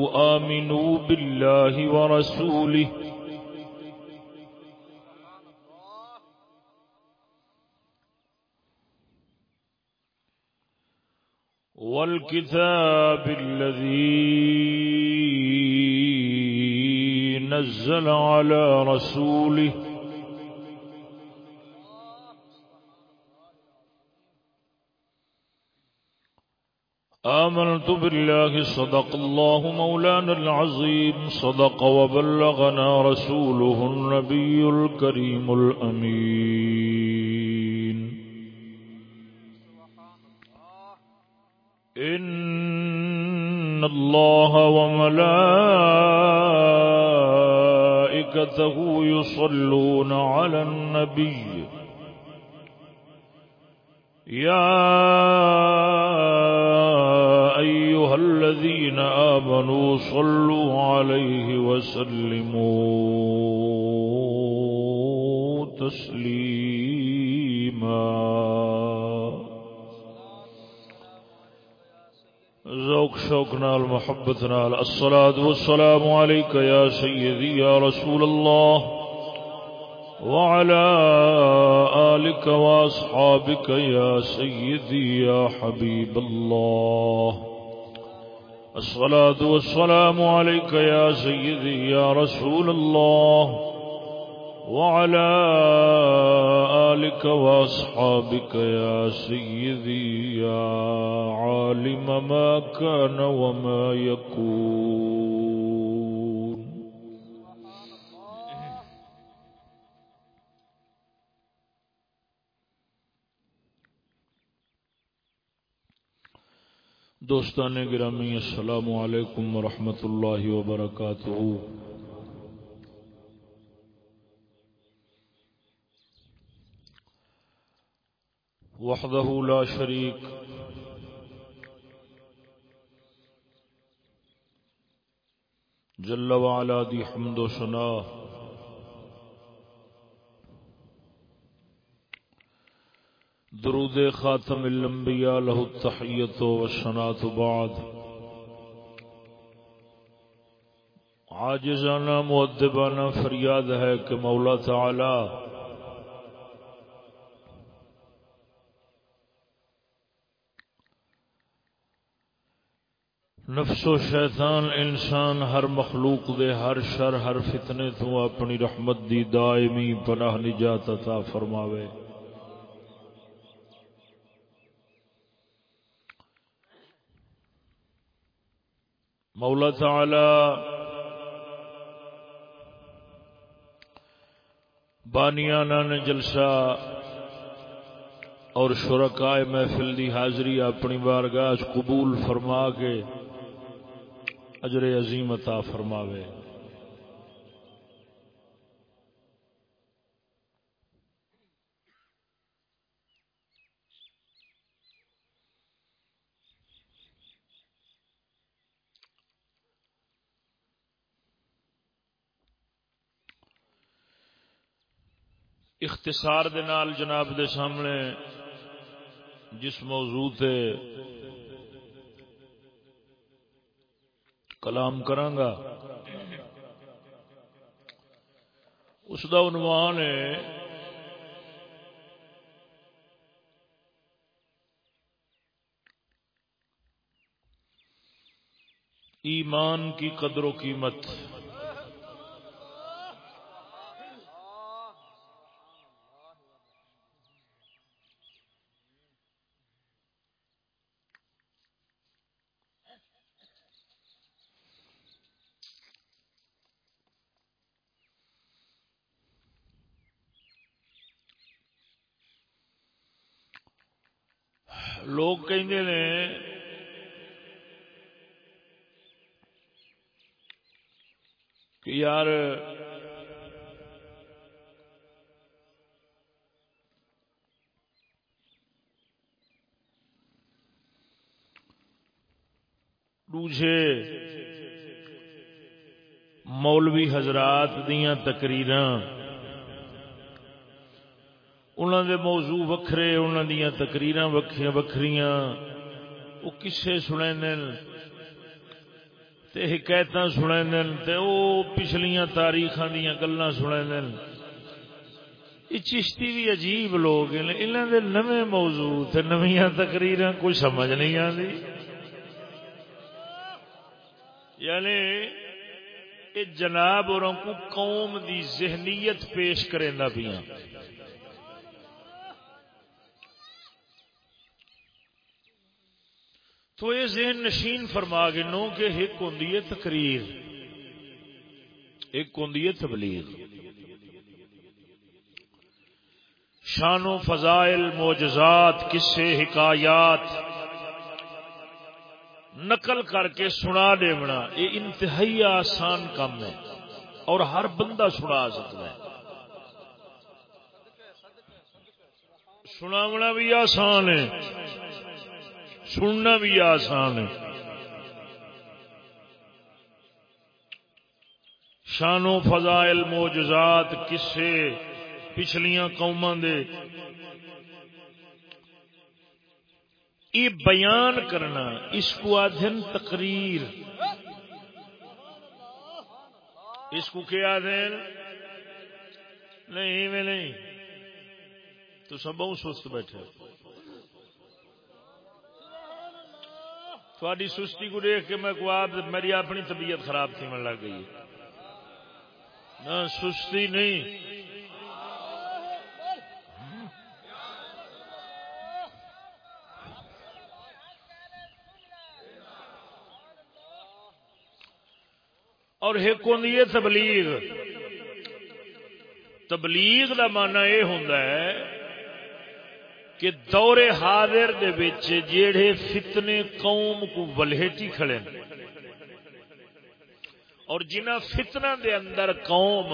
آمنوا بالله ورسوله. والكتاب الذي نزل على رسوله. آمنت بالله، صدق الله مولانا العظيم، صدق وبلغنا رسوله النبي الكريم الأمين. إن الله وملائكته يصلون على النبي. يا أيها الذين آمنوا صلوا عليه وسلموا تسليما. ذوق شوق نال محبت نال الصلاة والسلام عليك يا سيدي يا رسول الله وعلى آلك وأصحابك يا سيدي يا حبيب الله. الصلاة والسلام عليك يا سيدي يا رسول الله وعلى آلك وأصحابك يا سيدي يا عالم ما كان وما يكون دوستان گرامی، السلام علیکم ورحمۃ اللہ وبرکاتہ۔ وحدہ لا شریک۔ جل وعلا دی حمد و ثناء۔ درود خاتم الانبیاء له التحیت و السنات بعد. عاجزانہ، مؤدبانہ فریاد ہے کہ مولا تعالی نفس و شیطان انسان ہر مخلوق دے، ہر شر، ہر فتنے تو اپنی رحمت دی دائمی پناہ نجات عطا فرماوے۔ مولا تعالی بانیانا نے جلسہ اور شرکائے محفل دی حاضری اپنی بارگاہ قبول فرما کے اجر عظیم عطا فرماوے۔ اختصار دے نال جناب دے سامنے جس موضوع تے کلام کرانگا، اس دا عنوان ہے ایمان کی قدر و قیمت لوگ کہیں نے کہ یار دوسرے مولوی حضرات دیاں تقریراں۔ انہوں دے موضوع وکھرے انہوں دیا تقریر وکری وہ کسے سنے حکایت سنے تے او پچھلیاں تاریخ دیا گلا سنے یہ چشتی بھی عجیب لوگ انہوں دے نوے موضوع تے نویاں تقریر کوئی سمجھ نہیں آتی یعنی یہ جناب اور کو قوم دی ذہنیت پیش کرے نہ پیا تو یہ ذہن نشین فرما گنو کہ ایک ہوں تقریر، ایک ہوں تبلیغ۔ شان و فضائل موجزات قصے، حکایات نقل کر کے سنا دیونا یہ انتہائی آسان کام ہے اور ہر بندہ سنا سکتا ہے۔ سناونا بھی آسان ہے۔ سننا بھی آسان ہے۔ شان و فضائل موجزات کسے پچھلیاں قوما دے۔ یہ بیان کرنا، اس کو آدھن تقریر۔ اس کو کیا آدھن؟ نہیں میں نہیں۔ تو سب بہت سست بیٹھے۔ تھوڑی سستی کو دیکھ کے میں کو آپ میری اپنی طبیعت خراب تھی، من لگ گئی۔ نہ سستی نہیں۔ اور ایک ہوں تبلیغ۔ تبلیغ کا مانا یہ ہوں کہ دور حاضر دے بچ جیڑے فتنے قوم کو ولیٹی کھڑے اور جنہ فتنہ دے اندر قوم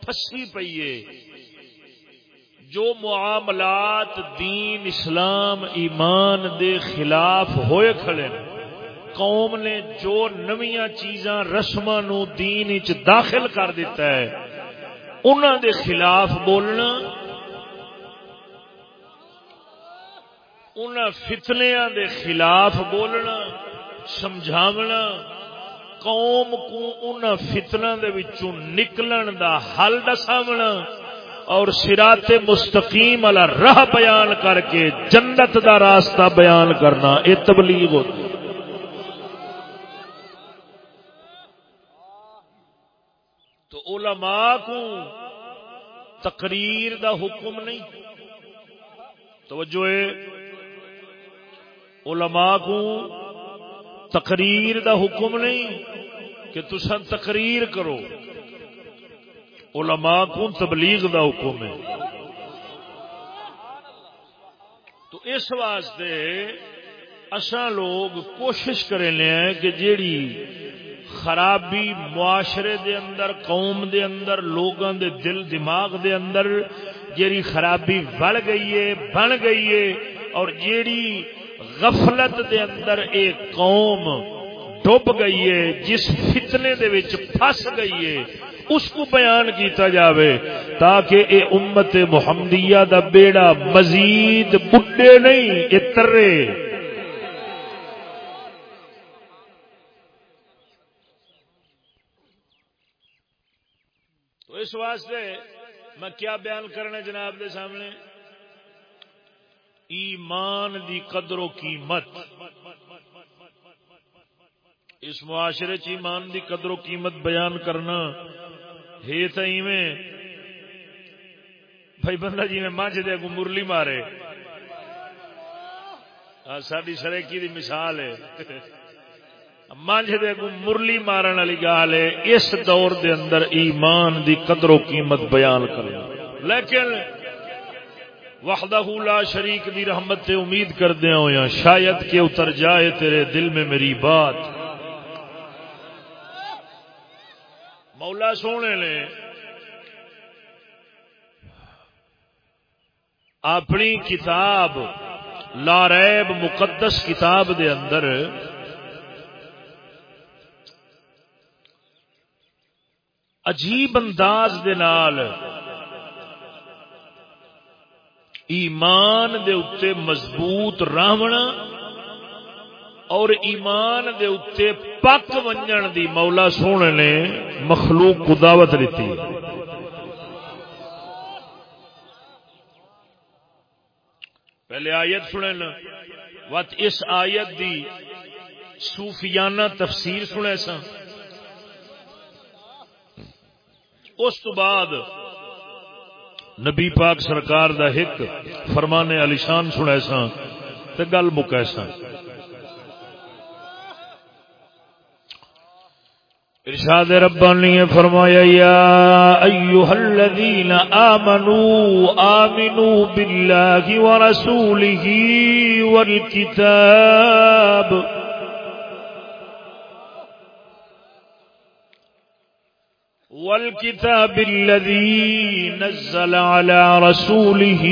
پسی پیے جو معاملات دین، اسلام، ایمان دے خلاف ہوئے کھڑے قوم نے جو نمیاں چیزاں رسما نو دین چ داخل کر دیتا ہے انہوں دے خلاف بولنا ان فتنیا دے خلاف بولنا، سمجھاونا، قوم کو ان فتنہ دے وچوں نکلن دا حل دساونا اور سرات مستقیم والا راہ بیان کر کے جنت دا راستہ بیان کرنا یہ تبلیغ ہوتی تو علماء کو تقریر دا حکم نہیں۔ توجہ علماء کو تقریر دا حکم نہیں کہ تسا تقریر کرو۔ علماء کو تبلیغ دا حکم ہے۔ تو اس واسطے اصا لوگ کوشش کریں کہ جیڑی خرابی معاشرے دے اندر، قوم دے اندر لوگوں دے دل، دماغ دے اندر جیڑی خرابی بڑھ گئی ہے، بن گئی ہے اور جیڑی غفلت دے اندر ایک قوم ڈب گئی ہے، جس فتنے دے وچ پھس گئی ہے، اس کو بیان کیتا جاوے تاکہ اے امت محمدیہ دا بیڑا مزید بڈے نہیں اترے تو اس واسطے میں کیا بیان کرنا جناب دے سامنے؟ ایمان دی قدر و قیمت۔ اس معاشرے چ ایمان دی قدر و قیمت بیان کرنا۔ ہے تو ایویں۔ بھائی بندہ جی میں مجھ دے کو مرلی مارے۔ ساری سریکی دی مثال ہے۔ مجھ دے کو مرلی مارن والی گال ہے۔ اس دور دے اندر ایمان دی قدر و قیمت بیان کرنا۔ لیکن وحدہ لا شریک دی رحمت تے امید کردے ہو شاید کہ اتر جائے تیرے دل میں میری بات۔ مولا سونے نے اپنی کتاب لاریب مقدس کتاب دے اندر عجیب انداز دے نال ایمان دے اتے مضبوط راونا اور ایمان دے اتے پک ونجن دی مولا سونے نے مخلوق کو دعوت دیتی پہلے آیت سنن وت اس آیت دی صوفیانہ تفسیر سنے سا اس تو بعد نبی پاک سرکار دا ہک فرمانے علی شان سنے سا تے گل مکے سا ارشاد ربانی نے فرمایا، یا ایها الذین آمنوا آمنوا بالله ورسوله والکتاب۔ والكتاب الذي نزل على رسوله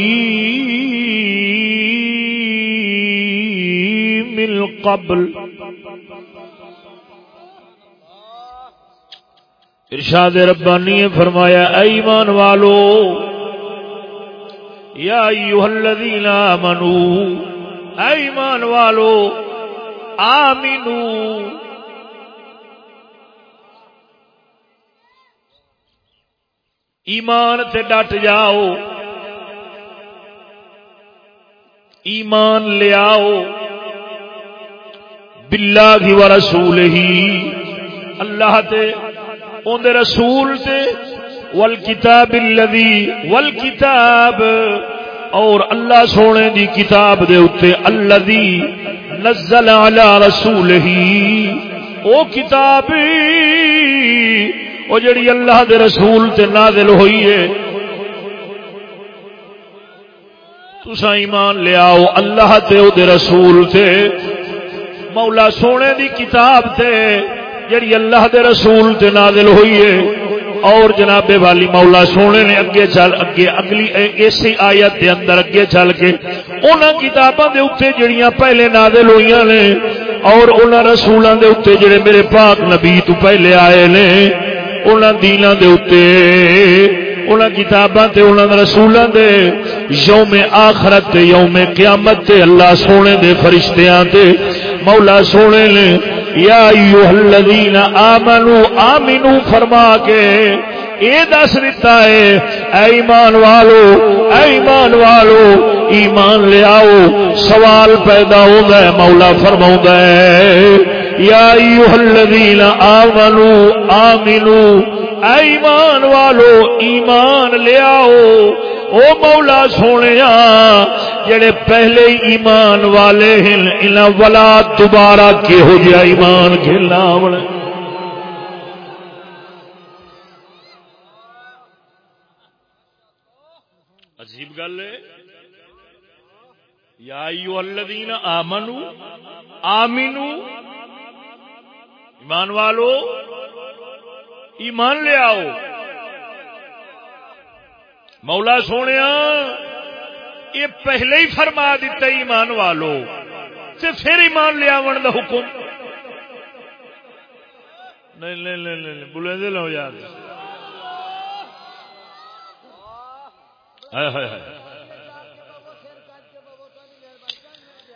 من قبل. ارشاد ربانی فرمایا ایمان والو، یا ایوہ الذین آمنو ایمان والو آمینو ایمان تے ڈٹ جاؤ۔ ایمان لے آؤ۔ باللہ و رسول ہی اللہ تے اون رسول تے۔ والکتاب الذی، والکتاب۔ اور اللہ سونے دی کتاب دے اتے الذی نزل علی رسولہ۔ او کتاب او جڑی اللہ دے رسول تے نازل ہوئی ہے۔ تسا ایمان لے اللہ تے او دے رسول تے۔ مولا سونے دی کتاب تے جڑی اللہ دے رسول تے نازل ہوئی ہے۔ اور جناب والی مولا سونے نے اگے چل اگے اگلی اسی آیت دے اندر اگے چل کے انہاں کتاباں دے اوتے جڑیاں پہلے نازل ہوئیاں نے اور انہاں رسولاں دے اوتے جڑے میرے پاک نبی تو پہلے آئے نے۔ انہاں دیناں دے اوتے انہاں کتاباں تے انہاں رسولاں دے یوم آخرت تے یوم قیامت تے اللہ سونے دے فرشتیاں تے مولا سونے نے یا ایوہ الذین آمنوا آمنوا فرما کے اے دس دیتا ہے اے ایمان والو اے ایمان والو ایمان لے آؤ سوال پیدا ہوتا ہے مولا فرماؤں ہے یا ایوہ الذین آمنوا آمنوا اے ایمان والو، ایمان لے آؤ او مولا سونے جڑے پہلے ایمان والے ہیں ولا دوبارہ کہو جا ایمان کھیلنا عجیب گل ہے۔ یا ایو الذین آمنو آمینو ایمان والو، ایمان لے آؤ۔ مولا سونے یہ پہلے ہی فرما دیتا ایمان والو، تے پھر ایمان لیا دا حکم۔ نہیں نہیں نہیں نہیں دے لو یار۔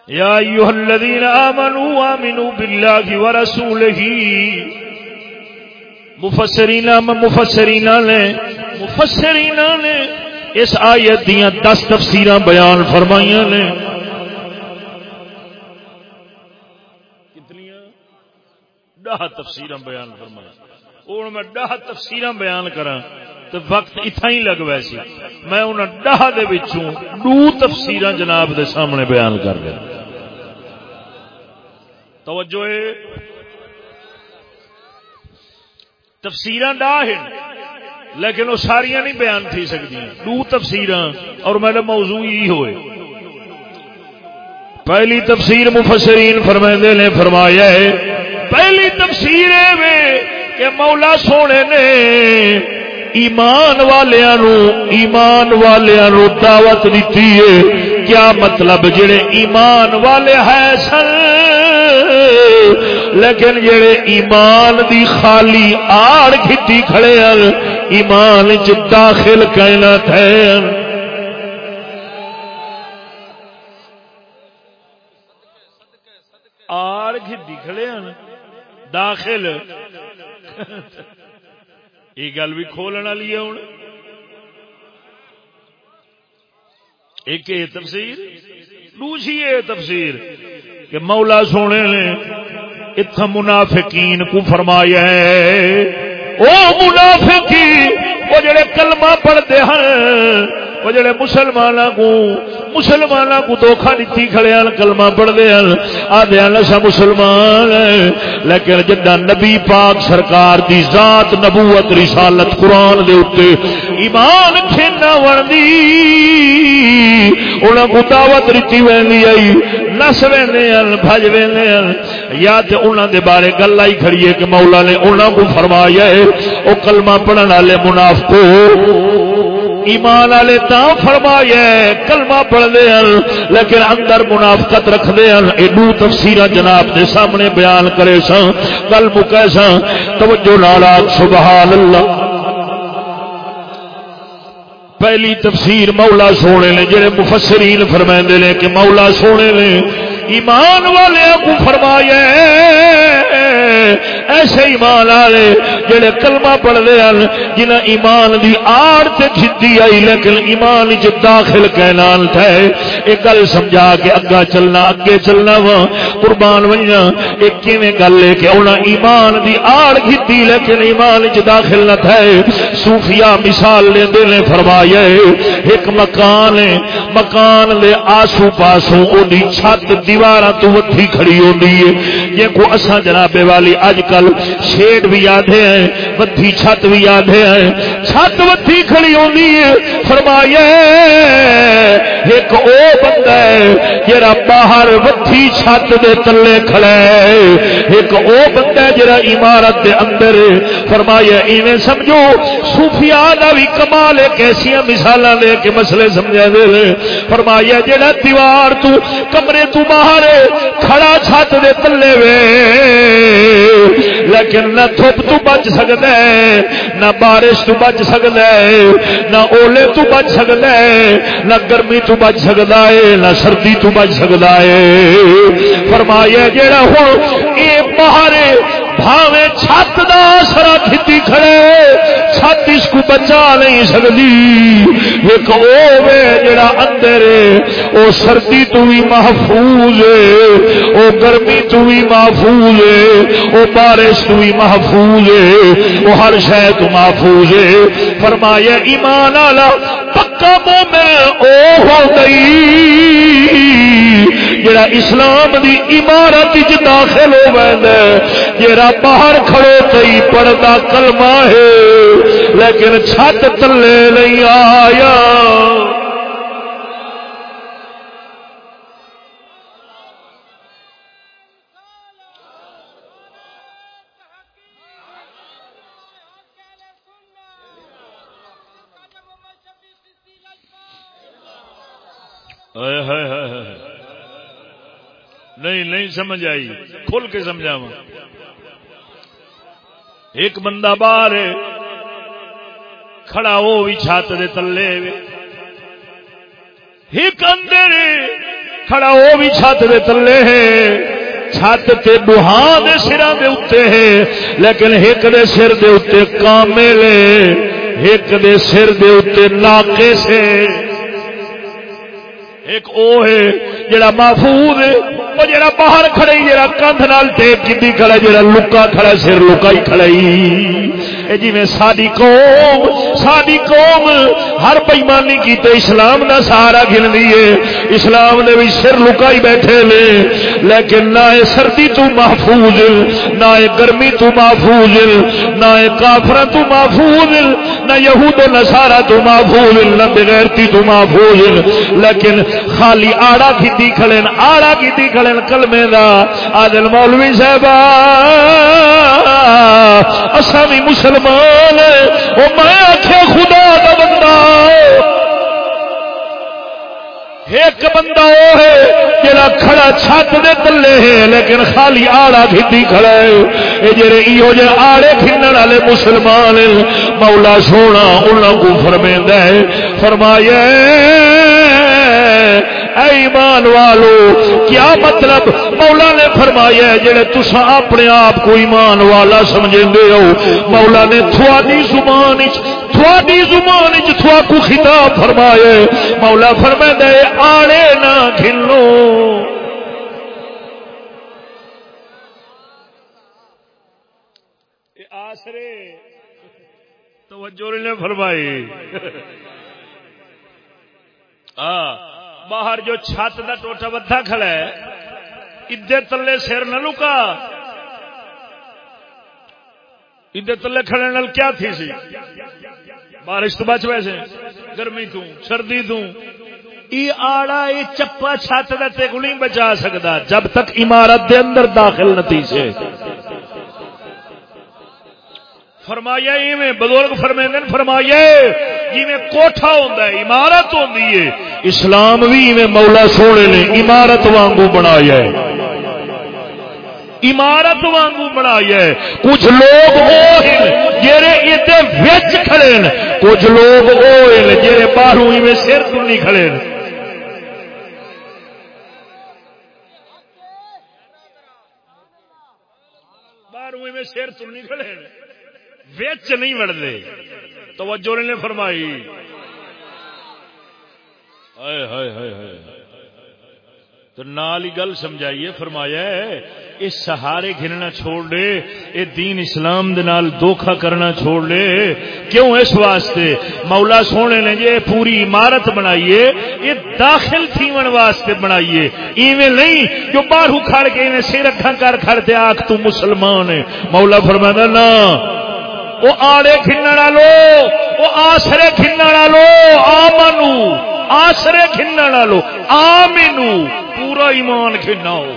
یا ایوہ الذین آمنوا آمنوا باللہ ورسولہ مفسرین مفسرین نے مفسرین نے اس آیت دیاں دس تفسیر بیان فرمائیاں نے. ڈہ تفسیر بیان فرمایا ہوں میں ڈہ تفسیر بیان کرا تو وقت اتنا ہی لگ ویسی میں ان ڈہ دو تفسیر جناب دے سامنے بیان کر دیا توجہ تفسیر ڈاہ لیکن وہ ساریا نہیں بیان تھی سکتی دو تفسیر اور میرے موضوع ہی ہوئے۔ پہلی تفسیر مفسرین فرمائندے نے، فرمایا ہے، پہلی تفسیر کہ مولا سونے نے ایمان والوں ایمان والوں دعوت دیتی ہے۔ کیا مطلب؟ جڑے ایمان والے ہے سن لیکن جڑے ایمان دی خالی آڑ کھٹی کھڑے ہیں ایمان چ داخل کہنا تھے آڑ گھی کھڑے ہیں داخل۔ یہ گل بھی کھولنے والی ہے ہوں ایک تفسیر، دوسری تفسیر۔ کہ مولا سونے نے اتھا منافقین کو فرمایا ہے۔ او منافقی وہ جڑے کلمہ پڑھتے ہیں وہ جڑے مسلمان کو مسلمان کو دھوکھا دیتی کھڑے ہیں کلمہ پڑھتے ہیں آدھے نشا مسلمان لیکن جدا نبی پاک سرکار دی ذات نبوت، رسالت قرآن دے اتے ایمان کھینا وردی انہوں کو دعوت ریتی وینی آئی۔ نس وینے بج وینے یا تے انہوں دے بارے گل آئی کھڑی ہے کہ مولا نے انہوں کو فرمایا ہے وہ کلمہ پڑھنے والے منافقو۔ ایمان والے تا فرمایا کلمہ پڑھتے ہیں لیکن اندر منافقت رکھتے ہیں یہ دو تفسیر جناب کے سامنے بیان کرے سن کل مکے سن توجہ نالا سبحان اللہ۔ پہلی تفسیر مولا سونے نے، جڑے مفسرین فرمائندے نے کہ مولا سونے نے، ایمان والے کو فرمایا ایسے ایمان والے جڑے کلمہ پڑھتے ہیں جنہیں ایمان دی آڑ تے جدی آئی، لیکن ایمان چ داخل کہنان تھے ایک گل سمجھا کے اگا چلنا، اگے چلنا وا قربان وجنا ایک کیویں گل ہے کہ انہاں ایمان دی آڑ گھتی لیکن ایمان چ داخل نہ تھے۔ صوفیاء مثال لیندے نے فرمایا، ایک مکان ہے، مکان دے آسو پاسوں اودی چھت دیواراں تو وتھی کھڑی ہوندی ہے۔ یہ کو اساں جناب والی اج کل شیڈ بھی آدھے ہیں وتھی چھت بھی آدھے ہیں۔ چھت وتھی کھڑی ہوندی ہے فرمایا ایک او بندہ ہے جڑا باہر وتھی چھت دے تلے کھڑا ہے۔ ایک او بندہ ہے جڑا عمارت دے اندر فرمایا ایویں سمجھو، صوفیاء دا بھی کمال ہے کیسیاں مثالاں لے کے مسئلے سمجھا دے فرمایا جڑا دیوار تو، کمرے تو باہر کھڑا چھت دے تلے وے لیکن نہ تھوپ تو بچ سکتا ہے نہ بارش تو بچ سکتا ہے نہ اولے تو بچ سکتا ہے نہ گرمی تو بچ سکتا ہے نہ سردی تو بچ سکتا ہے فرمایا جیڑا ہو یہ باہر بھاوے چھت دا سرا کھتی کھڑے چھت اس کو بچا نہیں سکتی ایک او جڑا اندر او سردی تو بھی محفوظ ہے او گرمی تو بھی محفوظ ہے او بارش تو بھی محفوظ ہے او ہر شے تو محفوظ ہے فرمایا ایمان والا پکا مومن او ہو گئی جڑا اسلام دی عمارت داخل ہو جڑا باہر کھڑو تئی پڑتا کلمہ ہے، لیکن چھت تلے نہیں آیا۔ نہیں نہیں سمجھ آئی۔ کھل کے سمجھا ایک بندہ باہر کھڑا وہ بھی چھت دے تلے ایک اندر کھڑا وہ بھی چھت دے تلے ہے۔ چھت تے بہان دے سرا دے اتے ہے، لیکن ایک دے سر دے اتے کامل ایک دے سر دے اتے ناقے سے ایک او ہے، جڑا محفوظ ہے، وہ جڑا باہر کھڑے جڑا کندھ نال ٹیپ کی کھڑے جڑا لکا کھڑا سر لکائی کھڑائی جی میں ساری قوم ساری قوم ہر بےمانی کی اسلام دا سہارا گن دیے اسلام نے بھی سر لکائی بیٹھے نے۔ لیکن نہ سردی تو محفوظ، نہ گرمی تو محفوظ، نہ کافر تو محفوظ، نہ یہود و نسارا تو محفوظ، نہ بغیرتی تو محفوظ۔ لیکن خالی آڑا کی کھڑے آڑا کی کھڑے کلمے دا۔ آدل مولوی صاحب اصا بھی مسلمان وہ میں آخیا خدا دا بندہ۔ ایک بندہ وہ ہے جڑا کھڑا چھت دے تلے ہے، لیکن خالی آڑا کھیتی کھڑا ہے۔ یہ جڑے ایو جے آڑے کھنن والے مسلمان مولا سونا انہاں کو فرمیندا ہے، فرمایا اے ایمان والو، کیا مطلب مولا نے فرمایا ہے جڑے تسا اپنے آپ کو ایمان والا سمجھیں ہو؟ مولا نے تھوڑی زبان تھوڑی زبان تھوا کو خطاب فرمایا مولا فرما دے آڑے نہ کھلو آسرے، توجہ نے فرمائی۔ ہاں باہر جو چھت کا ٹوٹا بدھا کھڑا ہے ادے تلے سر نہ لکا۔ ادے تلے کھڑے نال کیا تھی سی؟ بارش تو بچ ویسے۔ گرمی تو، سردی تو۔ یہ آڑا یہ چپا چھت دے کو نہیں بچا سکتا جب تک عمارت دے اندر داخل نتی سے فرمایا، ایویں بزرگ فرمیندے فرمایا جی جویں کوٹھا ہوندا ہے، عمارت ہوندی ہے۔ اسلام بھی ایویں مولا سونے نے عمارت وانگو بنایا ہے۔ عمارت وانگو بنایا ہے۔ کچھ لوگ وہ ہیں جڑے ایتے وچ کھڑے ہیں کچھ لوگ وہ ہیں جڑے باہروں ایویں سر تنی کھڑے ہیں باہروں ایویں سر تنی کھڑے ہیں ویچ نہیں وڑتے توجہ نے فرمائی۔ تو نال ہی گل سمجھائیے، فرمایا ہے، اس سہارے گھرنا چھوڑ دے، اے دین اسلام دے نال دھوکھا کرنا چھوڑ دے۔ کیوں اس واسطے؟ مولا سونے نے جے پوری عمارت بنائیے، یہ داخل تھیون واسطے بنائیے۔ ایویں نہیں جو باہر کھڑ کے انہیں سر رکھا کر کھڑتے آخ تو مسلمان ہے۔ مولا فرمایا نا، وہ آڑے کھننا لو وہ آسرے کھننا لو آمنو آسرے کھننا لو آمنو پورا ایمان کھنا ہو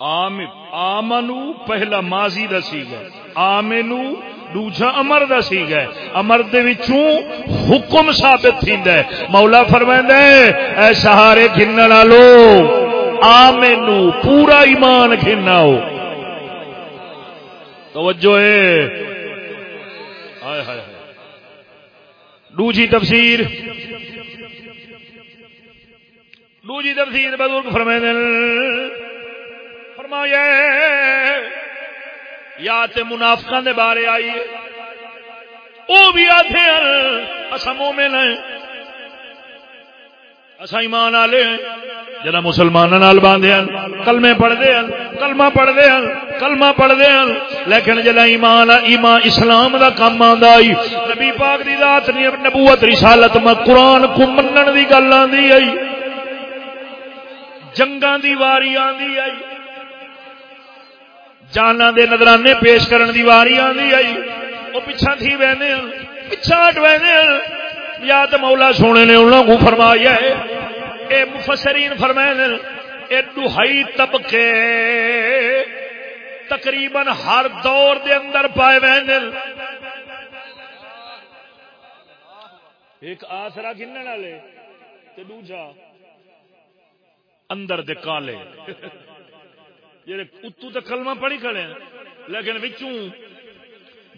آمنو پہلا ماضی دسی گا آمنو دوجا امر دسی گئے امر دوں حکم ثابت تھیندا ہے۔ مولا فرمائندا ہے، اے سہارے گھنن والو آمنو پورا ایمان گھننا ہو توجہ ہے۔ ہائے ہائے دوجی تفسیر۔ دوجی تفسیر بزرگ فرمائیں فرمایا یا تے منافقاں دے بارے آئی او بھی آتے ہیں۔ اسا مومن ہیں۔ اسا ایمان والے ہیں۔ جڑا مسلماناں نال باندھے ہیں کلمے پڑھدے ہیں کلمہ پڑھدے ہیں کلمہ پڑھدے ہیں لیکن جڑا ایمان ایمان اسلام دا کام آندا ائی نبی پاک دی ذات نبوت، رسالت، میں قرآن کو منن دی گل آندی آئی۔ جنگاں دی واری آندی آئی۔ جانا دے نظرانے پیش کرن دی واری آئی۔ وہ پچھا تھی بہنے پچھا ہٹ بہنے یا تو مولا سونے نے انہوں کو فرمایا ہے، اے مفسرین فرمائے اے دہائی طبقے تقریباً ہر دور دے اندر پائے بہن ایک آسرا گننے والے تے دوجا اندر دے کالے۔ جی اتو تو کلمہ پڑھی کھڑے لیکن بچوں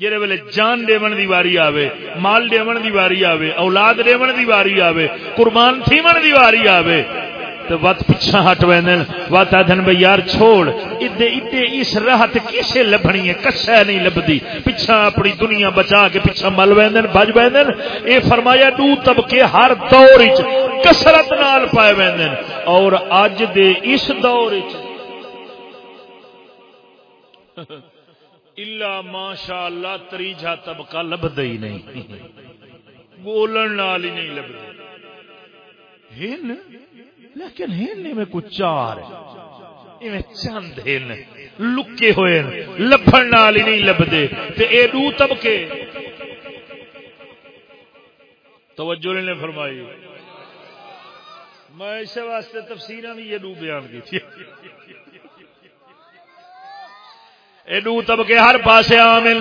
جہے ویلے جان ڈیون دی واری آوے، مال ڈیون دی واری آوے، اولاد ڈیون دی واری آوے، قربان تھیمن دی واری آوے۔ تو وت پچھا ہٹ وین وت آدھن بھائی یار چھوڑ ادے ادے اس راہت کسے لبنی ہے کسا نہیں لبدی پچھا اپنی دنیا بچا کے پچھا مل وین بج وین اے فرمایا، دو طبقے ہر دور کسرت نال پائے وین اور اج دے اس دور چ الا ماشاء اللہ تریجا طبقہ لبد ہی نہیں۔ بولن نال ہی نہیں لبد ہن؟ لیکن ہن میں کچھ چار چند ہن۔ لکے ہوئے لبن نال ہی نہیں لبدے۔ تے اے دو طبقے۔ توجہ نے فرمائی۔ میں اس واسطے تفسیریں بھی یہ دو بیان کی تھی دو طبقے ہر پاسے عامل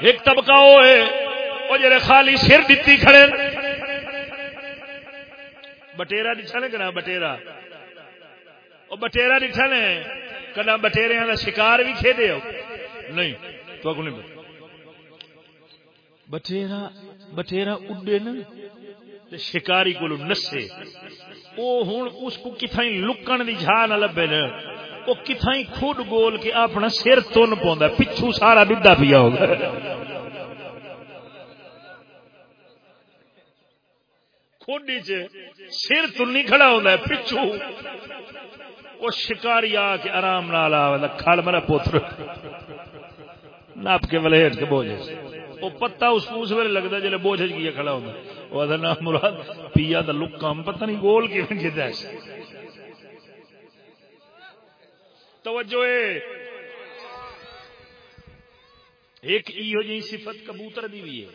ایک طبقہ وہ ہے وہ جڑے خالی سر دتی کھڑے بٹیرا دکھا نے کہنا بٹیرا۔ وہ بٹیرا دکھا نے کدا بٹیریا کا شکار بھی کھیڈے ہو۔ نہیں، تو کو نہیں بٹیرا۔ بٹیرا اڈے نا شکاری کو نسے۔ وہ ہوں اس کو کتائی لکن کی جھا نہ لبے نا۔ وہ کتائی خود گول کے اپنا سر تن پا پچھو سارا ڈا پیا ہوگا۔ کھوڈی چ سر تنی کھڑا ہوتا ہے، پچھو۔ وہ شکاری آ کے آرام نال آ کھڑ میرا پوتر نپ کے ولیٹ کے بوجھ۔ وہ پتا اس اس ویلے لگتا جی بوجھ گیا کھڑا ہوتا وہ مراد پیا تو لکام پتہ نہیں گول کی توجہ ایک ایو جی صفت کبوتر دی بھی ہے۔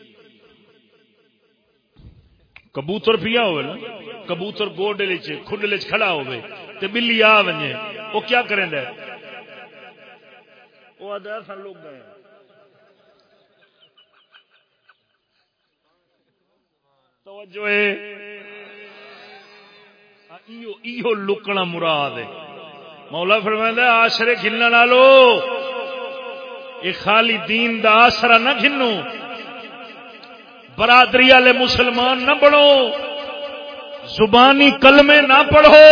کبوتر پیا ہو کبوتر گوڈے کھڈلے کھڑا ہوئے، تے بلی آ ونجے۔ وہ کیا کریں دے وہ آدھا سن لوگ گئے۔ توجہ ایو ایو لکنا مراد ہے۔ مولا فرمائے آشرے کھلنا نہ لو یہ خالی دین دا آسرا نہ کھنو برادری والے مسلمان نہ بنو۔ زبانی کلمے نہ پڑھو۔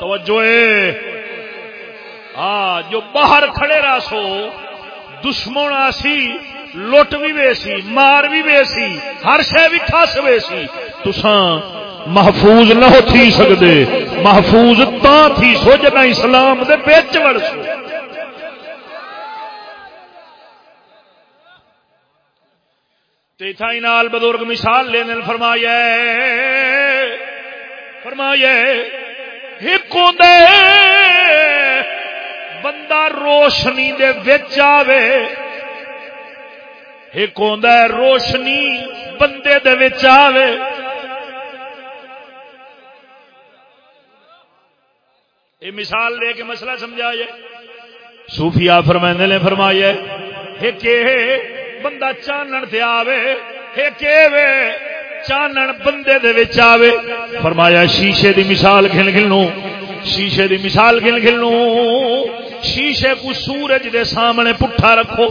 توجہ ہاں جو باہر کھڑے راسو دشمن آسی، لٹ بھی ویسی، مار بھی ویسی، ہر شہ بھی کھس ویسی۔ تسان محفوظ نہ ہو تھی سکتے محفوظ تا تھی سو جنا اسلام دے بیچ وڑ سو۔ تیتھائی نال بزرگ مثال لینے فرمایا فرمایا ایک بندہ روشنی دے وچ آوے۔ ایک روشنی بندے دے وچ آوے۔ یہ مثال لے کے مسئلہ سمجھا جائے صوفیہ نے فرمایا ایک بندہ چانن تے آوے ایک چانن بندے دے وچ آوے۔ فرمایا، شیشے دی مثال گھن گھنو شیشے دی مثال گھن گھنو شیشے کو سورج دے سامنے پٹھا رکھو۔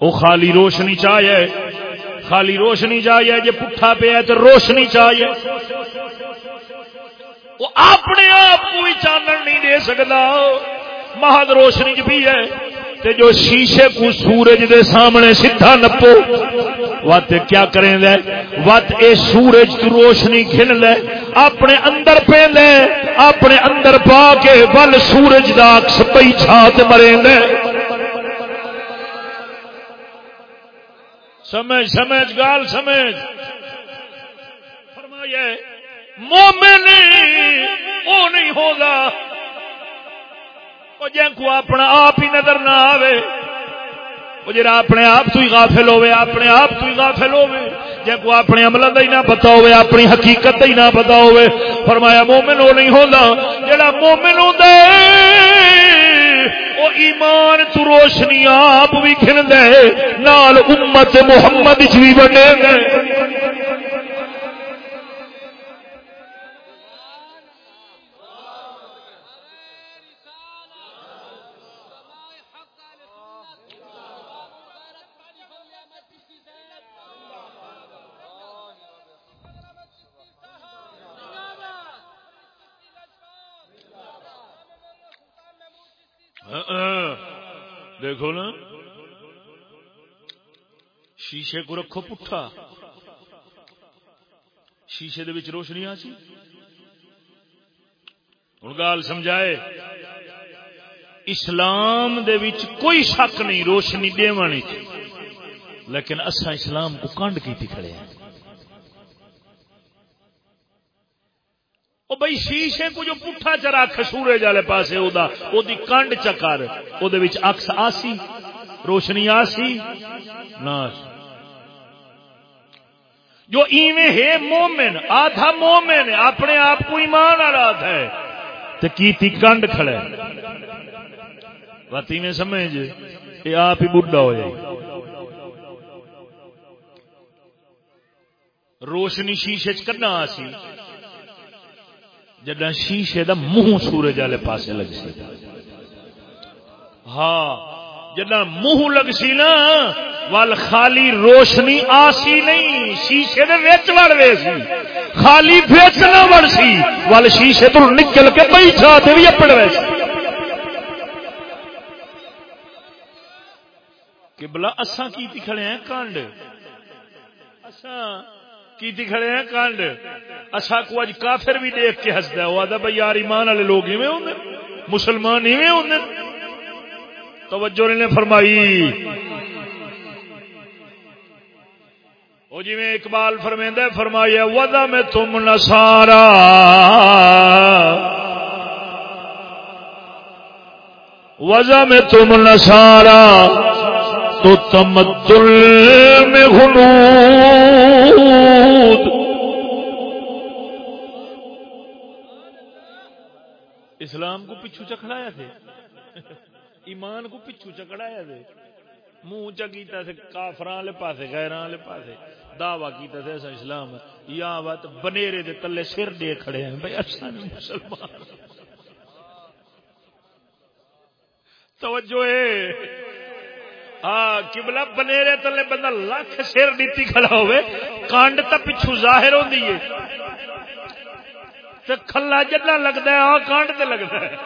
او خالی روشنی چاہیے، خالی روشنی چاہیے، جے پٹھا پہ تو روشنی چاہیے۔ وہ اپنے آپ کو بھی چانن نہیں دے سکتا۔ مہد روشنی چ بھی ہے، تے جو شیشے کو سورج دے سامنے سیدھا نپو وت کیا کریں دے؟ وت اے سورج تو روشنی کھن لے، اپنے اندر پہ لے، اپنے اندر پا کے ول سورج دا اکس پئی چھات مرے دے۔ سمجھ سمجھ، گال سمجھ۔ فرمایا مومن او نہیں ہوگا۔ وہ جن کو اپنا آپ ہی نظر نہ آوے۔ وہ جرا اپنے آپ تو ہی غافل ہوئے اپنے آپ تو ہی غافل ہوئے جن کو اپنے عمل کا ہی نہ پتا ہوئے اپنی حقیقت ہی نہ پتا ہوئے فرمایا، مومن وہ نہیں ہوتا جڑا مومن ہوتا وہ ایمان تو روشنی آپ بھی کھل دے نال امت محمد چ بھی بنے دیکھو نا۔ شیشے کو رکھو پٹھا۔ شیشے دے وچ روشنی آ سی۔ ہوں گال سمجھائے۔ اسلام دے وچ کوئی شک نہیں، روشنی دیوانی لیکن اصا اسلام کو کنڈ کی کھڑے ہیں۔ وہ بھائی شیشے کو جو پٹھا چ رکھ سورج والے پاس وہ کنڈ چکر وہ اکس آسی، روشنی آسی۔ نہ جو ایویں ہے مومن، آدھا مومن، اپنے آپ کو ایمان والا ہے تو کی تھی کنڈ کھڑے۔ بات میں سمجھ یہ آپ ہی بڈھا ہو جائے روشنی شیشے چ کرنا آسی؟ جدا شیشے دا منہ سورج والے پاسے لگ سی۔ ہاں جدا منہ لگ سی نا، ول خالی روشنی آسی نہیں، شیشے دے وچ وڑ وے سی۔ خالی وچ نہ وڑ سی، ول شیشے تو نکل کے بیٹھا تے وی اپڑ وے سی۔ قبلہ اساں کیتی کھڑے ہیں کانڈ؟ اساں کیتی کھڑے ہیں کانڈ؟ اساں کو اج کافر بھی دیکھ کے ہسدا ہے۔ وہ آدا بھائی یار ایمان والے لوگ ایویں ہوندے مسلمان ایویں ہوندے توجہ نے فرمائی۔ وہ جی میں اقبال فرمیندہ فرمایا، ودا میں تم نسارا وزا میں تم نسارا تو تمدل میں غنود اسلام کو پچھو چکھڑایا تھے۔ ایمان کو پچھو چکڑایا تھے۔ منہ چکیتا سے کافران لے پاسے غیران لے پاسے۔ دعویٰ کیتا سے ایسا اسلام۔ ہے یا بات بنیرے دے تلے سر دے کھڑے ہیں۔ بھئی اچھا نہیں مسلمان۔ توجہ ہے ہاں قبلہ بنیرے تلے بندہ لاکھ سر دیتی کھڑا ہوئے، کانڈ تا پچھو ظاہر ہو دیئے تو کھلا جنہ لگتا ہے ہاں کانڈ تے لگتا ہے۔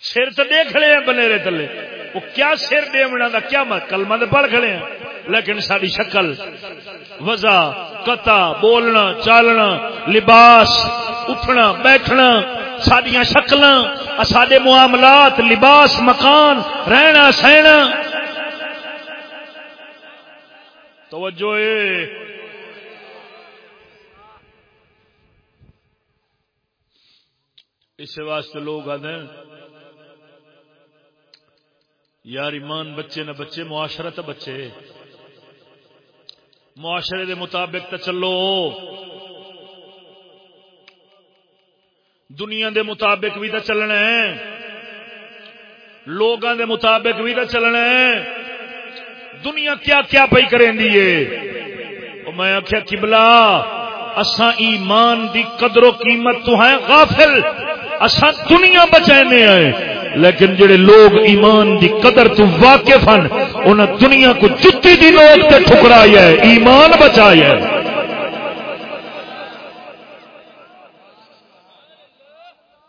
سر تو دے کھڑے ہیں بنیرے تلے۔ وہ کیا سر دے منا دا، کیا مت، کلمہ دے پڑھ کھڑے ہیں۔ لیکن ساری شکل وزا کتا بولنا، چالنا، لباس، اٹھنا، بیٹھنا سڈیا شکل سڈے معاملات، لباس، مکان، رہنا، سہنا۔ توجہ اس واسطے لوگ آتے ہیں، یار ایمان بچے نہ بچے معاشرت بچے۔ معاشرے دے مطابق تو چلو۔ دنیا دے مطابق بھی تو چلنا ہے لوگوں دے مطابق بھی تو چلنا ہے دنیا کیا کیا پی کریں دیے میں آخیا کبلا اساں ایمان دی قدر و قیمت تو ہیں غافل۔ اساں دنیا بچانے آئے۔ لیکن جڑے لوگ ایمان دی قدر تو واقف ہیں انہیں دنیا کو جتی دی نوک تے ٹھکرایا ہے، ایمان بچایا ہے۔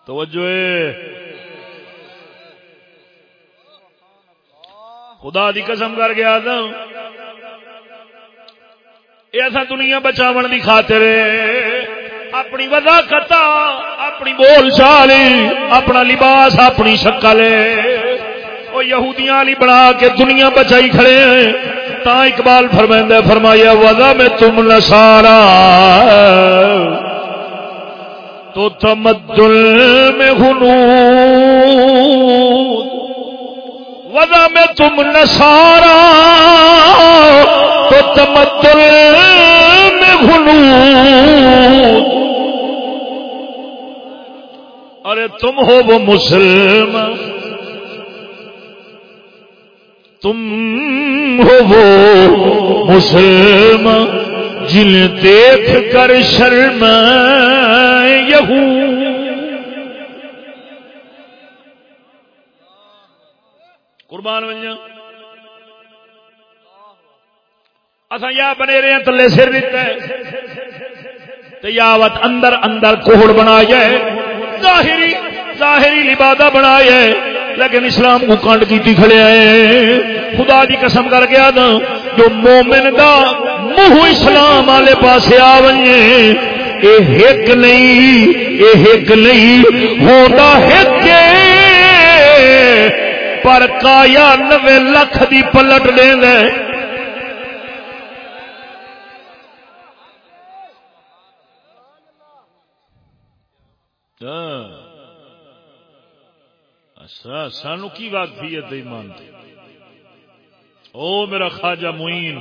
توجہ خدا دی قسم کر گیا تھا ایسا دنیا بچاو دی خاطر اپنی وضاقت اپنی بول چال اپنا لباس، اپنی شکل وہ یہودیاں والی بنا کے دنیا بچائی کھڑے ہیں۔ تا اقبال فرمائندہ فرمایا وضا میں تم نسارا تو تمدل میں ہنو وضا میں تم نسارا تو تمدل میں ہنو ارے تم ہو وہ مسلم۔ تم ہو وہ مسلم۔ جن دیکھ کر شرم یہو۔ قربان بنیا اصا یا بنے رہے ہیں تلے سر دیتا ہے۔ یاوت اندر اندر کوہڑ بنا جائے ظاہری ظاہری لبادہ بنایا ہے، لیکن اسلام کو کانڈ کی کھڑے آئے خدا کی قسم کر گیا نا جو مومن دا منہ اسلام والے پاس آ یہ ہک نہیں یہ ہک نہیں ہوتا ہک پر کایا نوے لکھ دی پلٹ دے دے ہاں۔ سانو کی واقفیت ایمان تھی او میرا خواجہ معین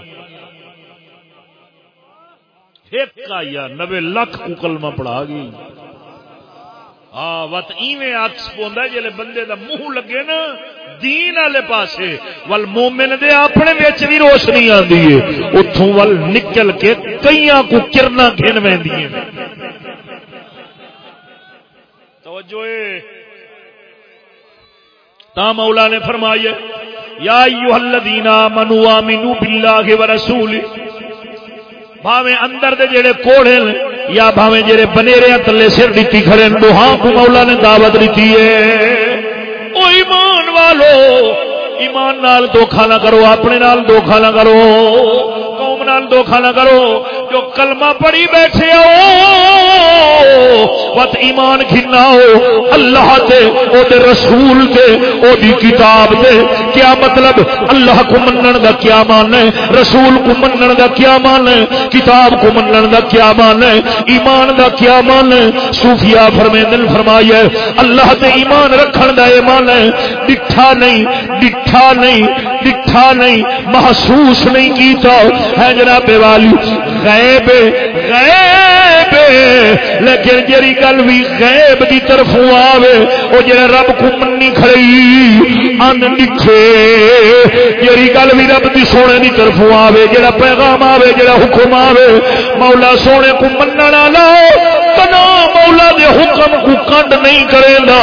ایک یا نبے لکھ کو کلمہ پڑھا گئی۔ ہاں وت ایویں عکس پوندا جلے بندے دا منہ لگے نا، دین والے پاسے۔ ول مومن دے اپنے وچ بھی روشنی آندی ہے اتھوں ول نکل کے کئیاں کو کرنا گھن ویندی توجہ تا مولا نے فرمایا، یا ایوہ الذین آمنوا آمنوا باللہ ورسولہ بھاوے اندر دے جڑے کوڑے یا بھاوے جڑے بنیرے تلے سر دیتی کھڑے دوہاں کو مولا نے دعوت دیتی ہے۔ او ایمان والو، ایمان نال دھوکھا نہ کرو، اپنے نال دھوکھا نہ کرو، قوم نال دھوکھا نہ کرو۔ جو کلمہ پڑھی بیٹھے ہو وت ایمان کھنا ہو، اللہ دے او دے رسول دے او دی کتاب دے۔ کیا مطلب؟ اللہ کو منن دا کیا مان ہے؟ رسول کو منن دا کیا مان ہے؟ کتاب کو منن دا کیا مان ہے؟ ایمان دا کیا مان ہے؟ صوفیاء فرمیندن فرمایا اللہ تے ایمان رکھن دا ایمان ہے۔ ڈٹھا نہیں ڈٹھا نہیں ڈٹھا نہیں، محسوس نہیں کیتا۔ ہے جناب والی غیب غیب۔ لیکن جری گل بھی غیب کی طرف آوے وہ جڑا رب کو منی کھڑی، ان لکھے جری گل بھی رب کی سونے کی طرف آوے جڑا پیغام آوے جڑا حکم آوے، مولا سونے کو مننا لاؤ تنا مولا دے حکم کو کنڈ نہیں کرے گا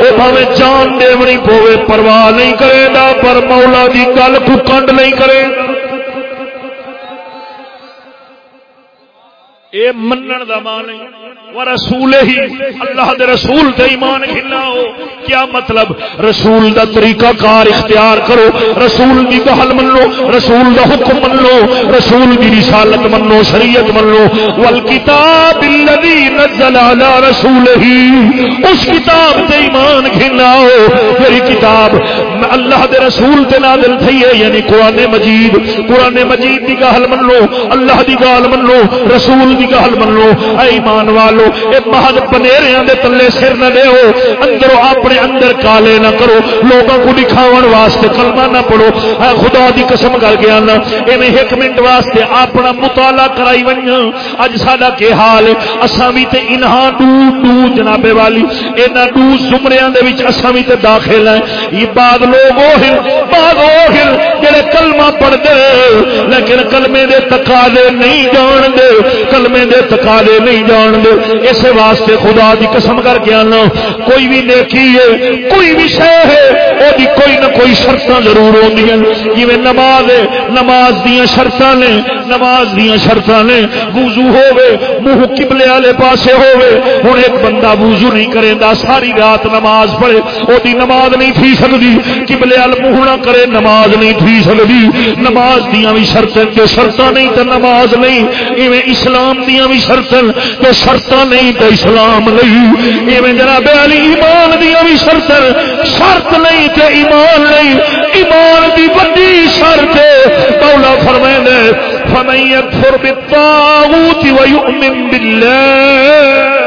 وہ بھاوے جان دیونی پوے پرواہ نہیں کرے گا پر مولا دی گل کو کنڈ نہیں کرے گا اے منن دا مان و رسول ہی اللہ دے رسول تے ایمان کھنا ہو۔ کیا مطلب؟ رسول دا طریقہ کار اختیار کرو۔ رسول دی گل من لو رسول دا حکم من لو رسول دی رسالت من لو شریعت من والکتاب الذی نزل علی رسولہ اس کتاب تے ایمان کھنا ہو۔ میری کتاب اللہ دے رسول تے نازل تھی ہے۔ یعنی قرآن مجید۔ قرآن مجید دی گل من لو اللہ دی گل من لو رسول دی گل من لو ایمان والو، اے محض پنیریاں دے تلے سر نہ دیو اندر اپنے اندر کالے نہ کرو۔ لوگوں کو دکھاون واسطے کلمہ نہ پڑھو۔ اے خدا دی قسم کر کے انا ایویں ایک منٹ واسطے اپنا مطالعہ کرائی ونجا اج ساڈا کی حال؟ ہے اساں وی تے انہاں دو دو جناب والی۔ انہاں دو زمریاں دے وچ اساں وی تے داخل ہیں۔ یہ بعد لوگ وہ ہیں بعد وہ ہیں جڑے کلمہ پڑھ دے لیکن کلمے دے تقاضے نہیں جان دے کلمے دے تقاضے نہیں جان دے۔ اس واسطے خدا دی قسم کر کے آنا۔ کوئی بھی نیکی ہے، کوئی بھی شے ہے، وہ کوئی نہ کوئی شرط ضرور ہوندی ہیں جویں نماز ہے، نماز دیاں شرطاں نے، نماز دیاں شرطاں نے۔ وضو ہوے منہ قبلے والے پاسے ہوے ہن ایک بندہ وضو نہیں کریندا، ساری رات نماز پڑھے او دی نماز نہیں تھی سکدی۔ قبلے ال منہ نہ کرے، نماز نہیں تھی سکدی۔ نماز دیاں بھی شرطاں تے شرطاں نہیں تے نماز نہیں۔ ایویں اسلام دیاں بھی شرطن تو شرط نہیں تو اسلام نہیں۔ ایویں جناب علی ایمان دیا بھی شرطن، شرط نہیں تے ایمان نہیں۔ ایمان دی بڑی شرط ہے۔ مولا فرمائے فمن يكفر بالطاغوت ويؤمن بالله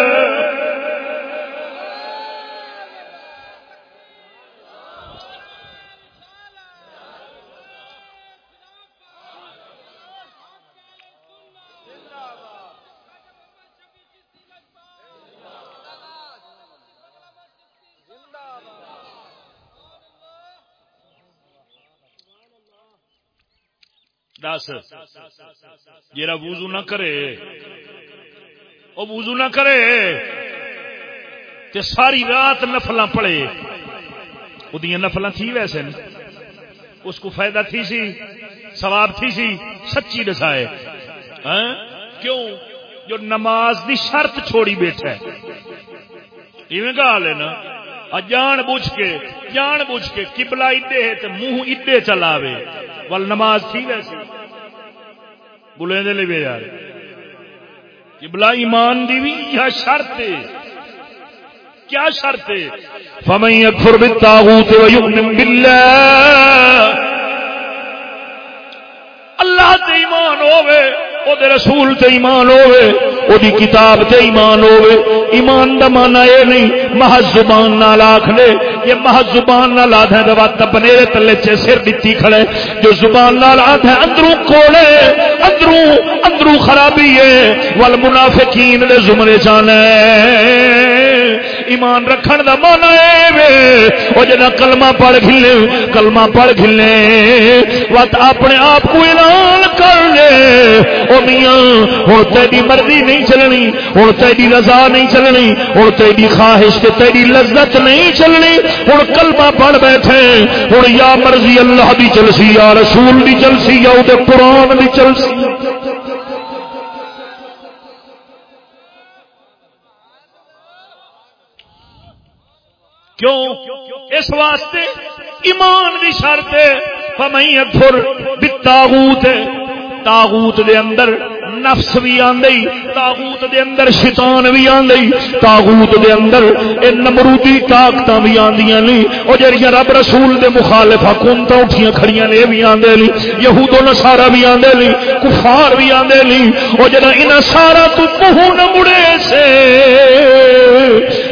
دس جا وضو نہ کرے وہ وضو نہ کرے، تے ساری رات نفل پڑے۔ وہ نفل تھی ویسے اس کو فائدہ تھی سی سواب تھی سی، سچی دسائے۔ ہاں؟ کیوں؟ جو نماز دی شرط چھوڑی بیٹھا ہے۔ ایویں گال ہے نا جان بوجھ کے، جان بوجھ کے کبلا ادے ہے منہ ادے چلاوے۔ ول نماز تھی ویسے۔ بلے دے لے یار۔ قبلہ ایمان دی بھی یا شرط ہے؟ کیا شرط ہے؟ فمن یکفر بالطاغوت ويؤمن بالله۔ اللہ تے ایمان ہوے او دے رسول تے ایمان ہوے او دی کتاب تے ایمان ہوے ایمان دا معنی اے نہیں محض زبان نال آکھ لے یہ محض زبان نال آدھے دے وقت بنیرے تلے چے سر دتی کھڑے جو زبان نال آدھے اندروں کوڑے اندروں اندروں خرابی ہے والمنافقین دے زمرے جانے ایمان رکھن دا مانا ہے وہ جنا کلمہ پڑھ کھلے کلمہ پڑھ کھلے وقت اپنے آپ کو اعلان کر لے۔ او میاں ہوں تیری مرضی نہیں چلنی ہوں تیری رضا نہیں چلنی ہوں تیری خواہش تے تیری لذت نہیں چلنی۔ ہوں کلمہ پڑھ بیٹھے ہوں یا مرضی اللہ دی چلسی، یا رسول دی چلسی، یا قرآن دی چلسی۔ کیوں؟ اس واسطے ایمان دی شرط فمئی اکفر بالتاغوت تاغوت دے اندر نفس بھی آندئی تاغوت دے اندر شیطان بھی آندئی تاغوت دے اندر اے نمرودی طاقتاں بھی آندیاں نہیں او جڑیاں رب رسول دے مخالف حکومتاں اٹھیاں کھڑیاں نے بھی آندے نہیں یہود و نصارا بھی آندے نہیں کفار بھی آندے نہیں او جڑا انہاں سارا تو نہ مڑے سے۔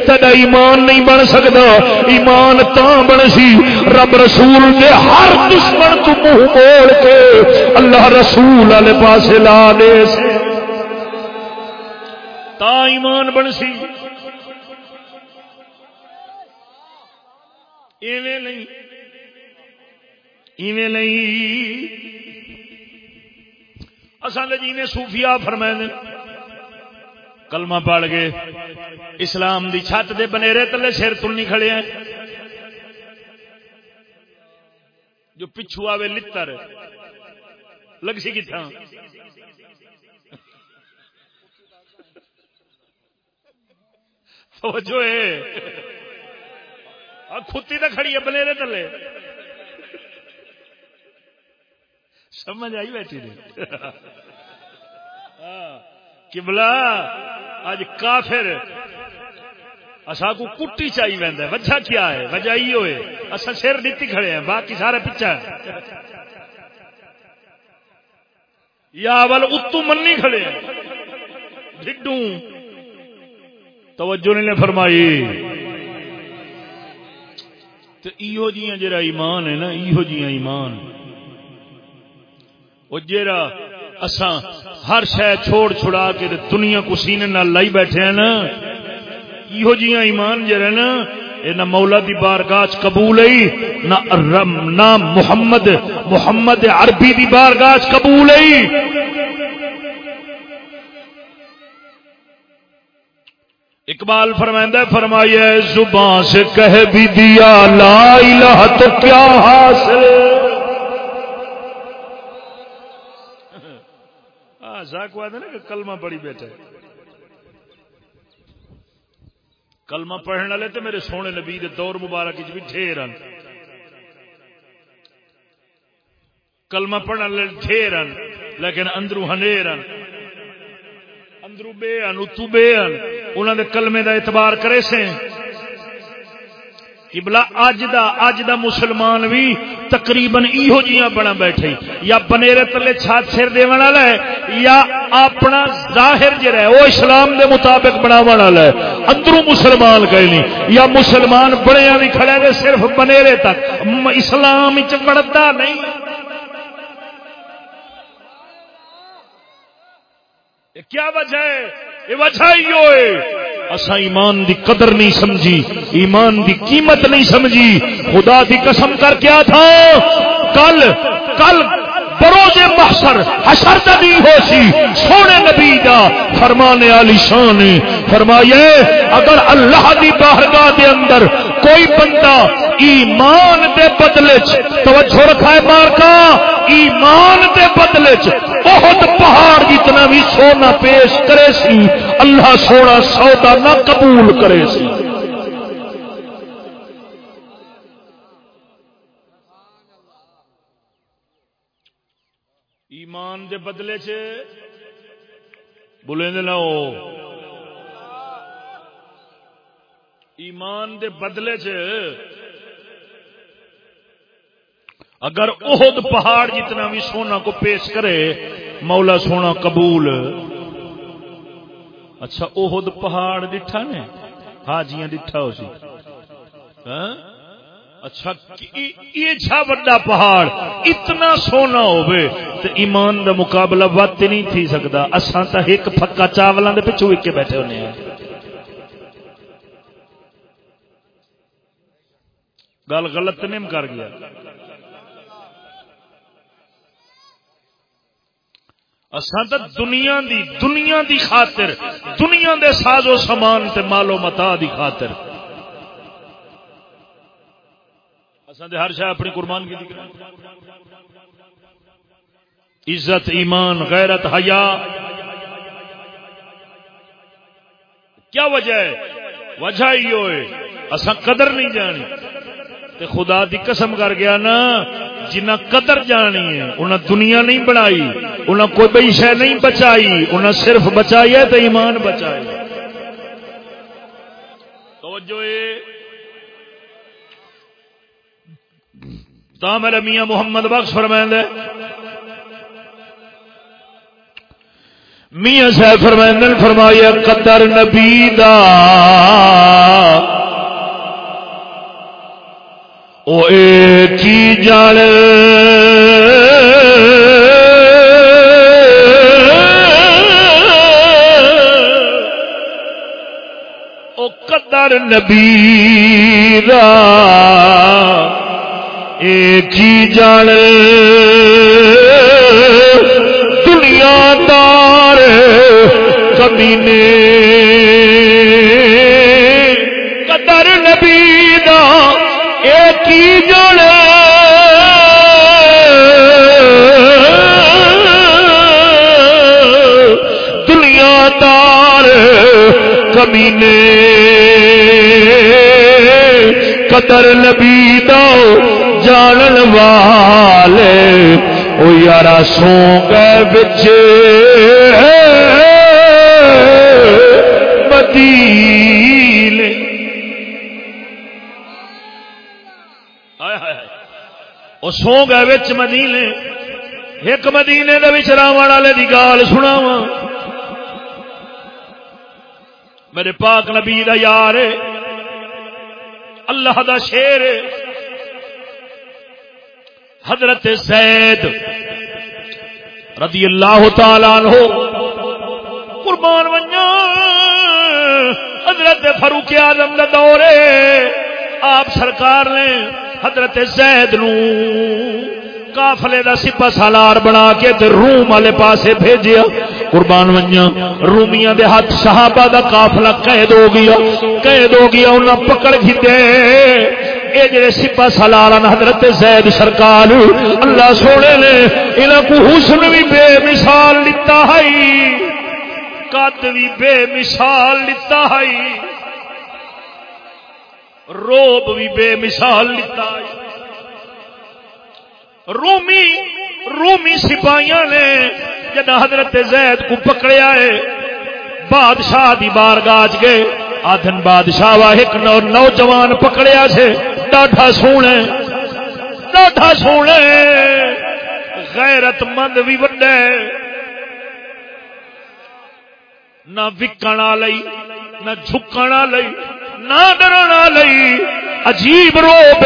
تیرا ایمان نہیں بن سکتا ایمان تا بن سی۔ رب رسول دے ہر دشمن تو منہ موڑ کے اللہ رسول والے پاس لا دے تا ایمان بن سی۔ ایویں نہیں۔ ایویں نہیں۔ اصل جی نے صوفیہ فرمائے کلمہ پڑھ گئے اسلام دی چھت دے بنیرے تلے سر تلنی کھڑے ہیں۔ جو پچھو آوے لتر، لگ سی کتنا جو کھتی تو کھڑی ہے بنیرے تلے۔ سمجھ آئی بیٹھی ہاں کبلا اج کافر اصا کو کٹی چاہیے وہد وجہ کیا ہے؟ وجہ یہ ہوئے۔ اصا سر دیتی کھڑے ہیں، باقی سارے پیچھا یا ول اتو منی کھڑے ہیں۔ ڈڈو توجہ نے فرمائی۔ تو ایو جیاں جرا ایمان ہے نا ایو جیاں ایمان۔ وہ جرا اساں ہر شہ چھوڑ چھڑا کے دنیا کو سینے نہ لائی بیٹھے ہیں نا۔ یہ جیاں ایمان جڑے نا یہ نہ مولا دی بارگاہ چ قبول ہے نہ نہ محمد محمد عربی دی بارگاہ چ قبول ہے اقبال فرمائندہ فرمایا، زبان سے کہہ بھی دیا، لا الہ تو کیا حاصل؟ نا کہ کلمہ پڑھی بیٹھے۔ کلمہ پڑھنے والے تو میرے سونے نبی دے دور مبارک بھی ڈھیر ہیں کلمہ پڑھنے والے ڈھیر ہیں لیکن اندرو ہنیر ہیں اندرو بے ہیں اتو بے ہیں انہوں نے کلمے دا اعتبار کرے سے قبلہ اج دا اج دا مسلمان بھی تقریباً ایہو جیاں بنا بیٹھے یا بنیرے تلے چھات سر دے والا ہے یا اپنا ظاہر جڑا ہے وہ اسلام دے مطابق بنا والا ہے اندروں مسلمان کہیں نہیں یا مسلمان بڑے نہیں کھڑے دے صرف بنیرے تک اسلام وچ بڑھتا نہیں کیا وجہ ہے یہ وجہ ہی ہوئے اسا ایمان دی قدر نہیں سمجھی، ایمان دی قیمت نہیں سمجھی۔ خدا دی قسم کر کیا تھا۔ کل کل بروز محشر، حشر دا نہیں ہو سی۔ سونے نبی دا فرمانے علی شان۔ فرمائے اگر اللہ دی بارگاہ دے اندر کوئی بندہ ایمان دے بدلے چ توجہ رکھا ہے مار کا ایمان دے بدلے چ بہت پہاڑ جتنا بھی سونا پیش کرے سی، اللہ سونا سودا نہ قبول کرے سی۔ ایمان دے بدلے چ بولے نہ ہو ایمان دے بدلے چ اگر اہد پہاڑ جتنا بھی سونا کو پیش کرے، مولا سونا قبول۔ اچھا اہد پہاڑ دٹھا نے؟ حاجیاں دٹھا ہو سی۔ ہاں؟ اچھا یہ بڑا پہاڑ، اتنا سونا ہوئے تو ایمان دا مقابلہ وقت نہیں تھی سکتا۔ اساں تا ایک پکا چاولوں دے پچھو ایک بیٹھے ہونے ہیں۔ گل غلط نہیں کر گیا۔ اسان تو دنیا دی دنیا دی خاطر، دنیا دے ساز و سامان تے مالو متا دی خاطر۔ دے ہر شاہ اپنی قربان کی عزت، ایمان، غیرت، حیا۔ کیا وجہ ہے؟ وجہ ہی ہوئے۔ اصا قدر نہیں جانی۔ تے خدا دی قسم کر گیا نا، جنہ قدر جانی ہے انہیں دنیا نہیں بنائی انہیں کوئی بئی شہ نہیں بچائی انہیں صرف بچائی ہے تو ایمان بچائی توجہ تا میرا میاں محمد بخش فرمائیں میاں صاحب فرمائندن فرمایا قدر نبی دا۔ او جان او قدر نبی دا ایک ہی جان دنیا دار کمینے قدر نبی دا ایک ہی جڑ دنیا دار کمینے۔ قدر نبی دا جانن والے۔ او یارا سو گئے بچ مدینے۔ وہ سو گئے بچ مدینے۔ ایک مدینے دے وچ راون والے دی گال سناواں۔ میرے پاک نبی دا یار اللہ دا شیر حضرت زید رضی اللہ تعالی عنہ قربان ونجا حضرت فاروق اعظم دا دور آپ سرکار نے حضرت زید نو کافلے دا سپا سالار بنا کے تے روم والے پاسے بھیجیا۔ قربان ونجا رومیاں دے ہاتھ صحابہ دا قافلہ قید ہو گیا۔ قید ہو گیا، انہاں پکڑ کھتے اے جڑے سپا سالارن حضرت زید سرکار، اللہ سونے نے انہاں کو حسن بھی بے مثال لتا ہے۔ قد بھی بے مثال لتا ہے۔ روب بھی بے مثال لتا ہے۔ رومی رومی سپاہیاں نے جب حضرت زید کو پکڑیا ہے۔ بادشاہ دی بار گاج گئے۔ آدھن بادشاہ وا ایک نو نوجوان پکڑیا سے ڈاڈا سونے ڈاڈا سونے۔ غیرت مند بھی وڈے۔ نہ وکن لئی، نہ جھکن لئی۔ نہ ڈرنا لئی عجیب روب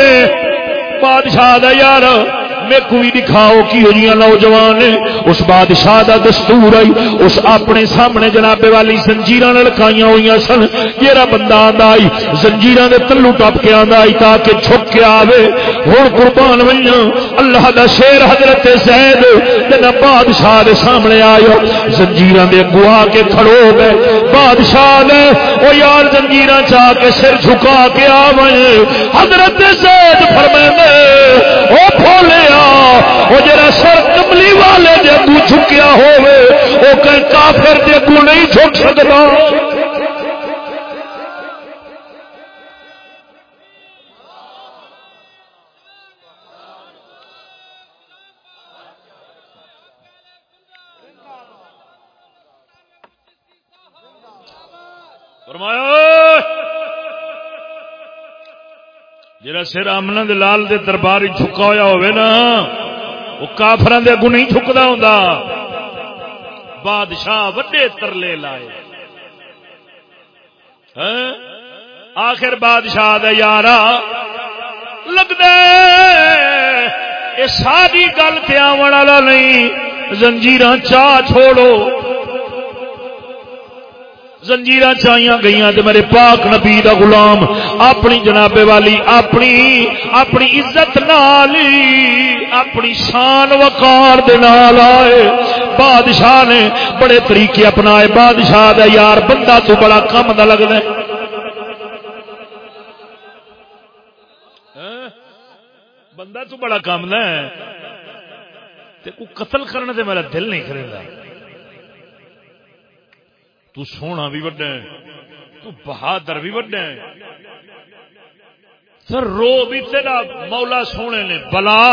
بادشاہ دا یار۔ میں کوئی دکھاؤ کی ہوئی نوجوان نے، اس بادشاہ دا دستور آئی، اس اپنے سامنے جنابے والی زنجیر لڑکائی ہوئی سن۔ جا بندہ آدھا آئی زنجیر دے تلو ٹپ کے آدھا آئی تاکہ چھک کے آوے۔ ہوں قربان ہوئی اللہ دا شیر حضرت زید جنا بادشاہ دے سامنے آیا زنجیر دے گوا کے کھڑو گئے۔ بادشاہ نے وہ یار زنجیر چاہ کے سر جھکا کے آوے۔ حضرت زید فرمائے وہ پھولے وہ جرا سر کملی والے دے اگو جھکیا ہوئے وہ کافر دے اگو نہیں جھک سکتا جرا سر امن لال دے دربار جھکا ہوا ہوئے نا، وہ کافر دے اگو نہیں جھکتا ہوں بادشاہ وڈے ترلے لائے۔ ہاں؟ آخر بادشاہ دا یارا لگتا یہ ساری گل پیا والا نہیں زنجیر چاہ چھوڑو۔ زنجیر چائیاں گئی تو میرے پاک نبی دا غلام، اپنی جناب والی، اپنی اپنی عزت نالی اپنی شان وقار دے نال آئے۔ بادشاہ نے بڑے طریقے اپنائے۔ بادشاہ دا یار، بندہ تو بڑا کم دا لگتا ہے بندہ تو بڑا کام نہ قتل کرنے سے میرا دل نہیں کرے گا تو سونا بھی وڈا ہے، تو بہادر بھی وڈا ہے۔ سر، رو بھی تیرا مولا سونے نے بلا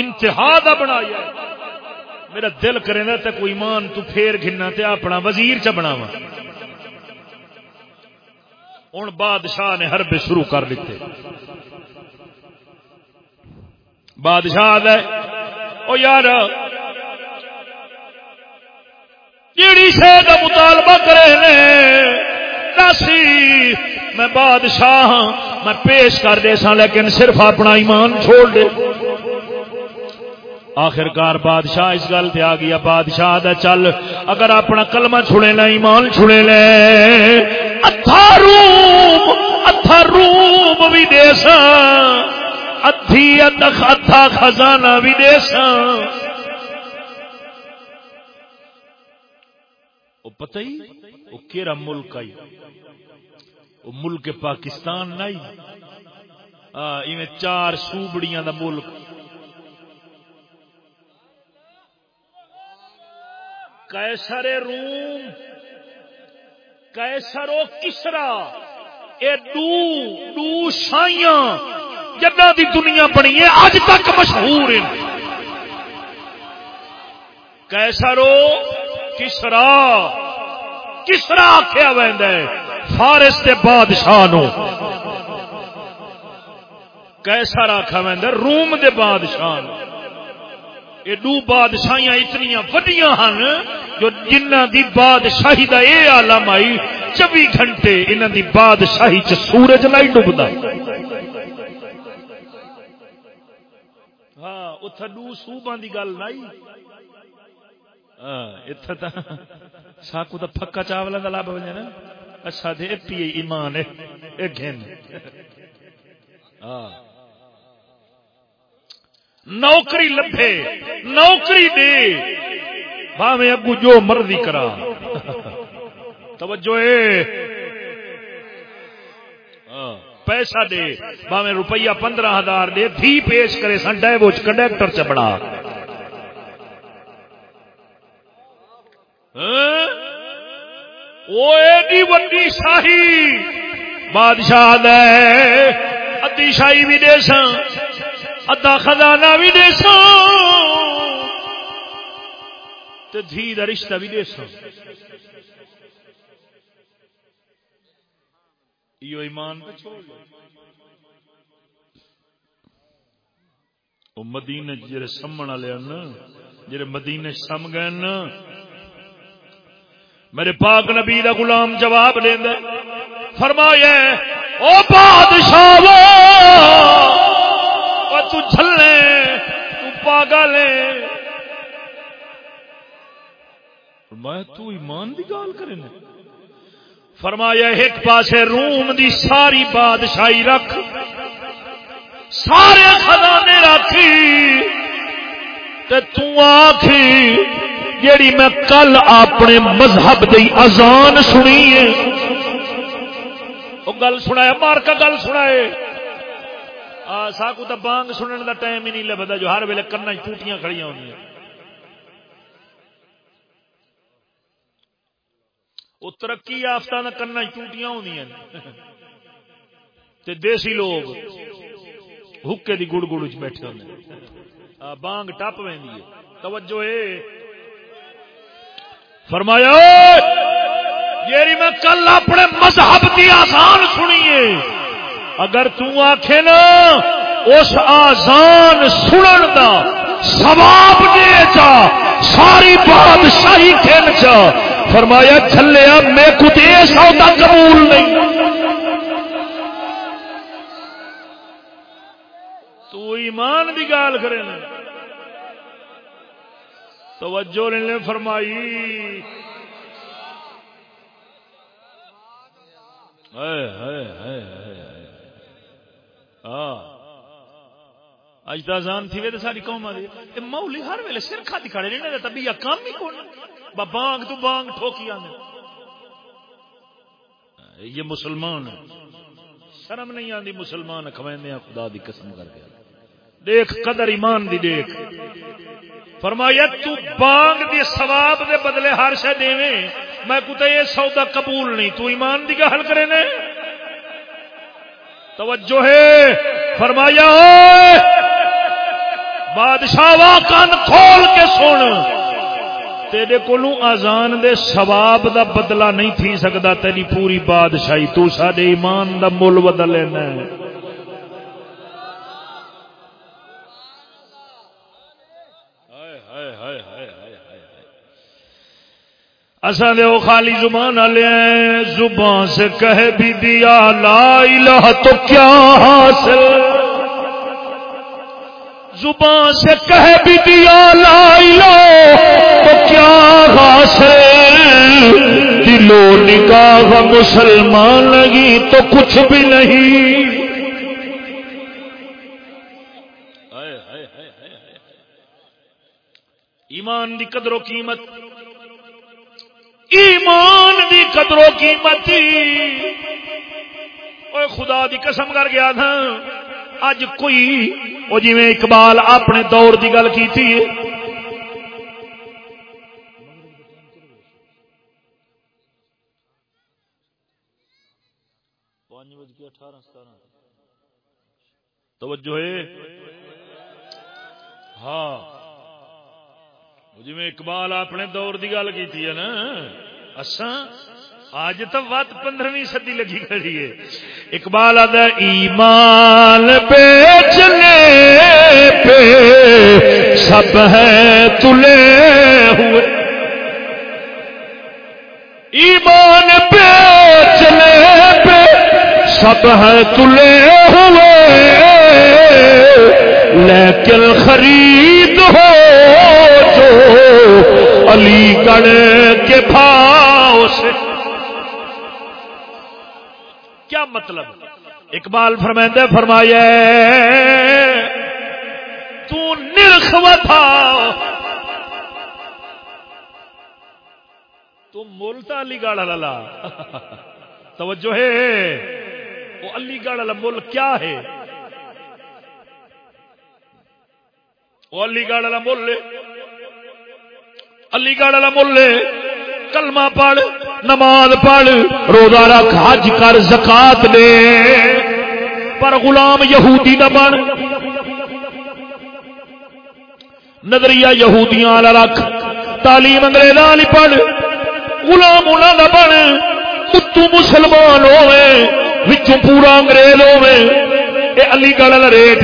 انتہا دا بنایا میرا دل کرے نا تے کوئی ایمان تو پھیر گھنا تے اپنا وزیر چ بناوا ہوں بادشاہ نے حرب شروع کر دیتے۔ بادشاہ او یار جیڑی شہ کا مطالبہ کرے دسی میں بادشاہ ہاں میں پیش کر دے سا لیکن صرف اپنا ایمان چھوڑ دے۔ آخر کار بادشاہ اس گل سے آ گیا، بادشاہ دا چل، اگر اپنا کلمہ چھڑے لے، ایمان چھڑے لے۔ اتھا روم اتھا روم بھی دے سا اتھی اتھا خزانہ بھی دے سا پتہ ہی؟ وہ کیرا ملک آئی؟ وہ ملک پاکستان نہیں ایویں چار سوبڑیاں دا ملک۔ کیسر روم کیسر و کسرا، اے دو دو شائیاں جنہ دی دنیا بنی ہے اج تک مشہور ہیں۔ کیسرو کسرا کسرا آخیا وہد فارس کے بادشاہ نو۔ کیسا رکھا وہد روم دے بادشاہ نو۔ یہ دو بادشاہیاں اتنی وڈیاں ہن جو جنہ دی بادشاہی دا اے عالم آئی چوبی گھنٹے انہوں دی بادشاہی چ سورج نہیں ڈبدا ہاں اتھا دو صوبہ دی گل نہیں ساکو تو پکا چاول کا لب بنے نا اچھا دے پی ایمان ہاں نوکری لبے نوکری دے باویں ابو جو مرضی کرا توجہ اے پیسہ دے باویں روپیہ پندرہ ہزار دے تھی پیش کرے سن ڈائیوچ کنڈیکٹر چ بڑا ہاں؟ وہ ایڈی وڈی شاہی بادشاہ دے۔ ادی شاہی بھی دے سن ادا خزانہ بھی دے سن دھی دا رشتہ بھی دے سن یہ ایمان مدینے جڑے سمن والے جڑے مدینے سم گئے میرے پاک نبی دا غلام جواب دے فرمایا او بادشاہ تو جھلے، تو پاگل فرمایا، تو ایمان دی گال کرے فرمایا، ایک پاسے روم دی ساری بادشاہی رکھ، سارے خزانے رکھی، تے تو آکھی جیڑی میں کل اپنے مذہب دی اذان سنی ہے۔ وہ گل سنایا مار کا گل سنائے۔ ساکو تو بانگ سننے دا ٹائم ہی نہیں لگتا جو ہر ویلے کرنا ٹوٹیاں کھڑی ہونی وہ ترقی یافتہ نہ کرنا ٹوٹیاں ہونی تے دیسی لوگ حکے دی گڑ گڑ بیٹھے ہوتے بانگ ٹپ وی توجہ اے فرمایا جیری میں کل اپنے مذہب کی آسان سنیے۔ اگر آخے نا، اس آزان سنن دا سواب دے چا ساری بادشاہی کھیل چا فرمایا چلیا میں کچھ سودا قبول نہیں۔ تو ایمان کی گال کرے نا۔ توجہ نے فرمائی۔ اج تو آزان تھی تو ساری قوم مولی ہر ویلے سر کھاتی کھڑے نہیں تبھی کام ہی کون بانگ تو بانگ ٹھوکی آنے یہ مسلمان ہے۔ شرم نہیں آتی مسلمان کھویندے خدا دی قسم کر کے۔ دیکھ، قدر ایمان دی دیکھ۔ فرمایا، تو بانگ دی ثواب دے بدلے ہر شے دیویں۔ میں کتے یہ سودا قبول نہیں، تو ایمان دی گل کرے نے۔ توجہ ہے۔ فرمایا بادشاہ کان کھول کے سن۔ تیرے کو آزان دے ثواب دا بدلہ نہیں تھی سکتا تیری پوری بادشاہی تو سارے ایمان دا مل بدل لینا ہے اصا دے خالی زبان والے زبان سے کہہ بھی دیا، لا الہ تو کیا حاصل؟ زبان سے کہہ بھی دیا، لا الہ تو کیا حاصل؟ دلو نگاہ مسلمان لگی تو کچھ بھی نہیں۔ ایمان دی قدر و قیمت ایمان دی قدر و قیمت خدا دی قسم کر گیا تھا اج کوئی وہ جی اقبال اپنے دور دی گل کی تھی توجہ ہے۔ ہاں۔ جی اقبال اپنے دور کی گل کی ہے نا اصا آج تو وت پندرہویں صدی لگی کھڑی ہے اقبال آدھا ایمان بیچنے پہ سب ہے تلے ہوئے ایمان بیچنے پہ سب ہے تلے ہوئے لیکن خرید ہو علی گڑھ کے بھاؤ سے۔ کیا مطلب؟ اقبال فرمائندے فرمایا، تو نرخ تھا۔ تو مولتا علی گڑھ لالا توجہ ہے۔ وہ علی گڑھ والا مل کیا ہے؟ وہ علی گڑھ والا مل علی گڑھ والا ملے کلمہ پڑھ، نماز پڑھ، روزہ رکھ، حج کر، زکات دے۔ پر غلام یہودی نہ بن۔ نظریہ یہودیاں والا رکھ۔ تعلیم انگریزاں والی پڑھ۔ غلام انہاں دا بن۔ اتو مسلمان ہوے وچوں پورا انگریز ہوے اے علی گڑھ والا ریٹ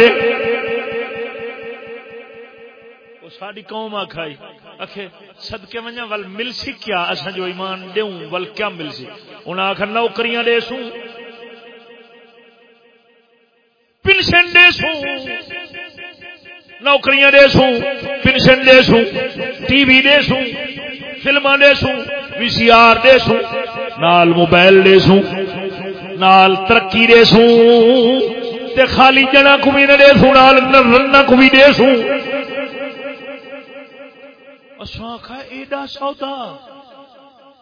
ساری قوم آخائی آخے سدکے ونجا ول مل سی کیا اصا جو ایمان دوں ول کیا مل سی انہیں آخر نوکریاں دے سوں پنشن دے سوں نوکریاں دے سوں پنشن دے سوں ٹی وی دے سوں فلما دے سوں وی سی آر دے سوں نال موبائل دے سوں نال ترقی دے سوں تے خالی جنا کو بھی نہ دے سوں نال رنا کو بھی دے سوں ایڈا سودا،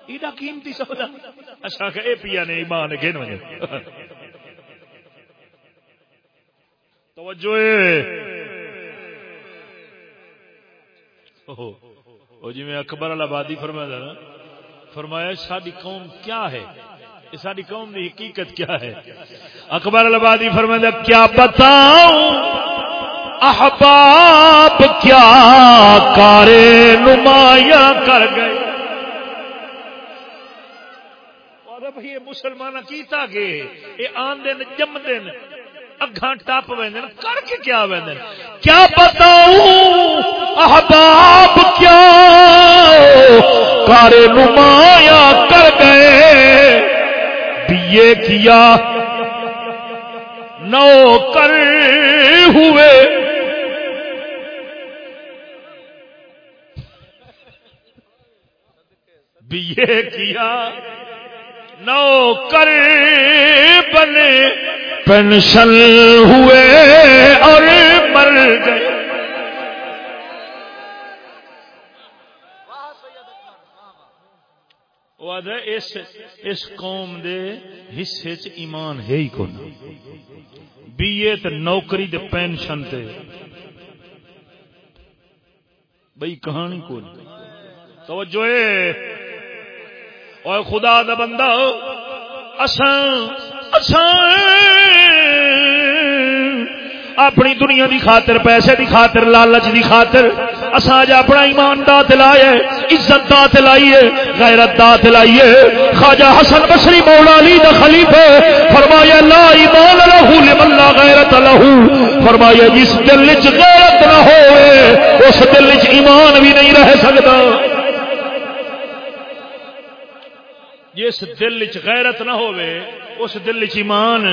ایڈا قیمتی سودا۔ اے پیا نے ایمان گن توجہ جی میں اکبر آبادی فرمایا نا، فرمایا ساری قوم کیا ہے؟ ساری قوم کی حقیقت کیا ہے؟ اکبر آبادی فرمایا کیا بتاؤں؟ احباب کیا کارے نمایاں کر گئے؟ بھائی مسلمان کیتا گے یہ آن دن جم دن اگاں ٹپ وین کر کے کیا وین کیا بتاؤں احباب کیا کارے نمایاں کر گئے؟ بیے کیا نو کر ہوئے۔ بھی یہ کیا نوکر بنے، پینشن ہوئے اور مر گئے۔ اس اس قوم دے حصے چ ایمان ہے ہی کون؟ بی اے تے نوکری دے پینشن تے۔ بھئی کہانی کون؟ توجہ اے اوے خدا دا بندہ، اساں اساں اپنی دنیا دی خاطر، پیسے دی خاطر، لالچ دی خاطر اج اپنا ایمان دا دلائے عزت دا دلائیے غیرت دا دلائیے خواجہ حسن بصری مولا علی دا خلیفہ فرمایا لا ایمان لہو لمن لا غیرت لہو۔ فرمایا جس دل وچ غیرت نہ ہوئے، اس دل وچ ایمان بھی نہیں رہ سکتا۔ جس دل وچ غیرت نہ ہوئے اس دل وچ ایمان۔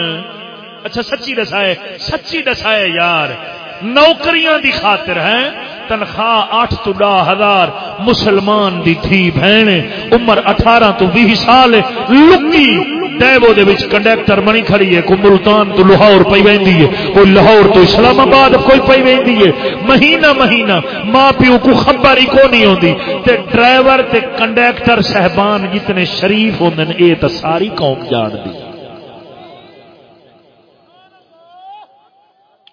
اچھا سچی دسائے سچی دسائے یار نوکریاں دی خاطر ہے تنخواہ آٹھ تو ڈا ہزار مسلمان دی تھی بہن عمر اٹھارہ تو بھی سال لکی ڈیبو دے وچ کنڈکٹر بنی کھڑی ہے۔ کوئی ملتان تو لاہور پئی ویندی ہے۔ کوئی لاہور تو اسلام آباد کوئی پئی ویندی ہے۔ مہینہ مہینہ ماں پیو کو خبر ہی کو نہیں ہوندی۔ تے ڈرائیور تے کنڈکٹر صاحبان جتنے شریف ہوندن اے تے ساری قوم جان دی۔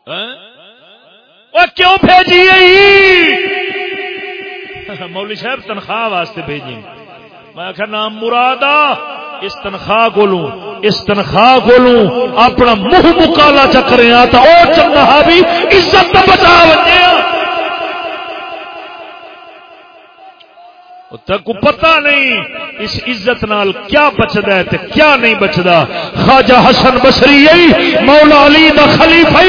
ہیں کیوں بھیجیے مولی صاحب تنخواہ واسطے بھیجی۔ میں آخر نام مرادا اس تنخواہ کو لوں اس تنخواہ کو لوں اپنا منہ مکالا چکرے تو اور چنگا بھی عزت بچا بچے تک پتہ نہیں اس عزت نال کیا بچدا ہے تے کیا نہیں بچدا۔ خواجہ حسن بصری مولا علی دا خلیفہ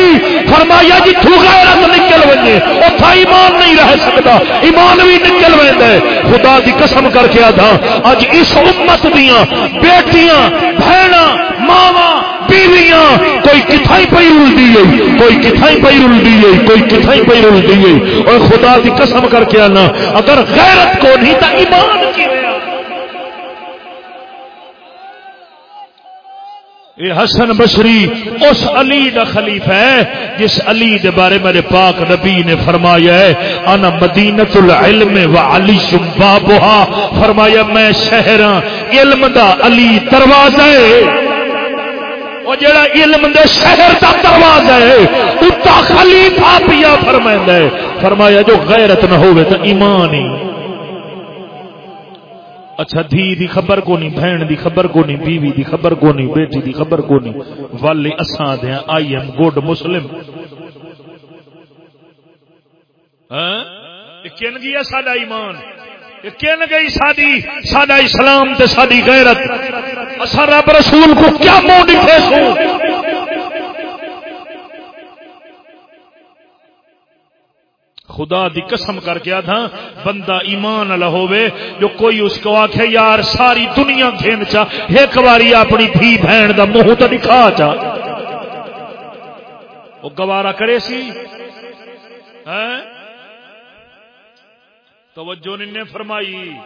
فرمایا جی تو غیرت نکل ونجے اوتھا ایمان نہیں رہ سکدا۔ ایمان بھی نکل ویندا ہے۔ خدا دی قسم کر کے آدھا اج اس امت دیاں بیٹیاں بہناں ماواں بیویاں کوئی کتھائی پئی رلدی ہے. کوئی کتھائی پئی رلدی ہے. کوئی کتھائی پئی رلدی ہے. اور خدا دی قسم کر کے آنا. اگر غیرت کو نہیں تا ایمان کی یہ حسن بشری اس علی دا خلیفہ ہے جس علی دے بارے میرے پاک نبی نے فرمایا ہے، انا مدینت العلم و علی شبابہا. فرمایا، میں شہر علم دا علی دروازہ ہے۔ وہ جڑا علم دے شہر کا دروازہ ہے اتا خلیفہ پیا فرمائندا ہے۔ فرمایا جو غیرت نہ ہوے تو ایمان ہی۔ اچھا دھی دی خبر کو نہیں بہن دی خبر کو نہیں بیوی دی خبر کو نہیں بیٹی دی خبر کو نہیں والی اساں دے ہاں، آئی ایم گڈ مسلم۔ ہاں؟ کن گیا ساڈا ایمان؟ کن گئی ساری سڈا اسلام تے ساری غیرت. اصا رب رسول کو کیا موڈیفے سو خدا دی قسم کر کے تھا بندہ ایمان والا ہوے جو کوئی اس کو آخ یار، ساری دنیا کھین چا، ایک باری اپنی دھی بہن دا منہ تو دکھا چا. وہ گوارا کرے سی؟ ہاں؟ توجہ نے فرمائی۔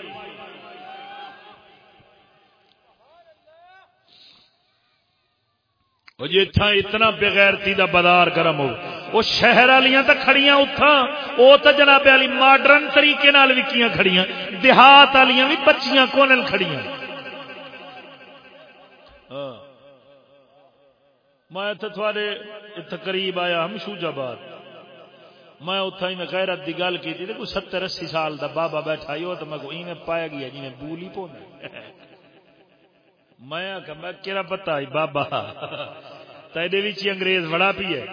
وہ جی اتنا اتنا بغیرتی دا بازار گرم ہو وہ شہر والیاں تو کھڑیاں اتھا وہ تو جناب والی ماڈرن طریقے نال وکیاں کھڑیاں، دیہات والیاں بھی بچیاں کون کھڑیاں۔ ہاں۔ میں تھوڑے قریب آیا ہم شوجاباد میں اتھا ہی میں غیرت دی گل کی تھی کوئی ستر اسی سال دا بابا بیٹھا ہی ہو تو میں کو ایویں پایا گیا جی میں بول ہی پونا میں آخا میں کہڑا پتا ہی بابا تیرے بھی انگریز بڑا پی ہے۔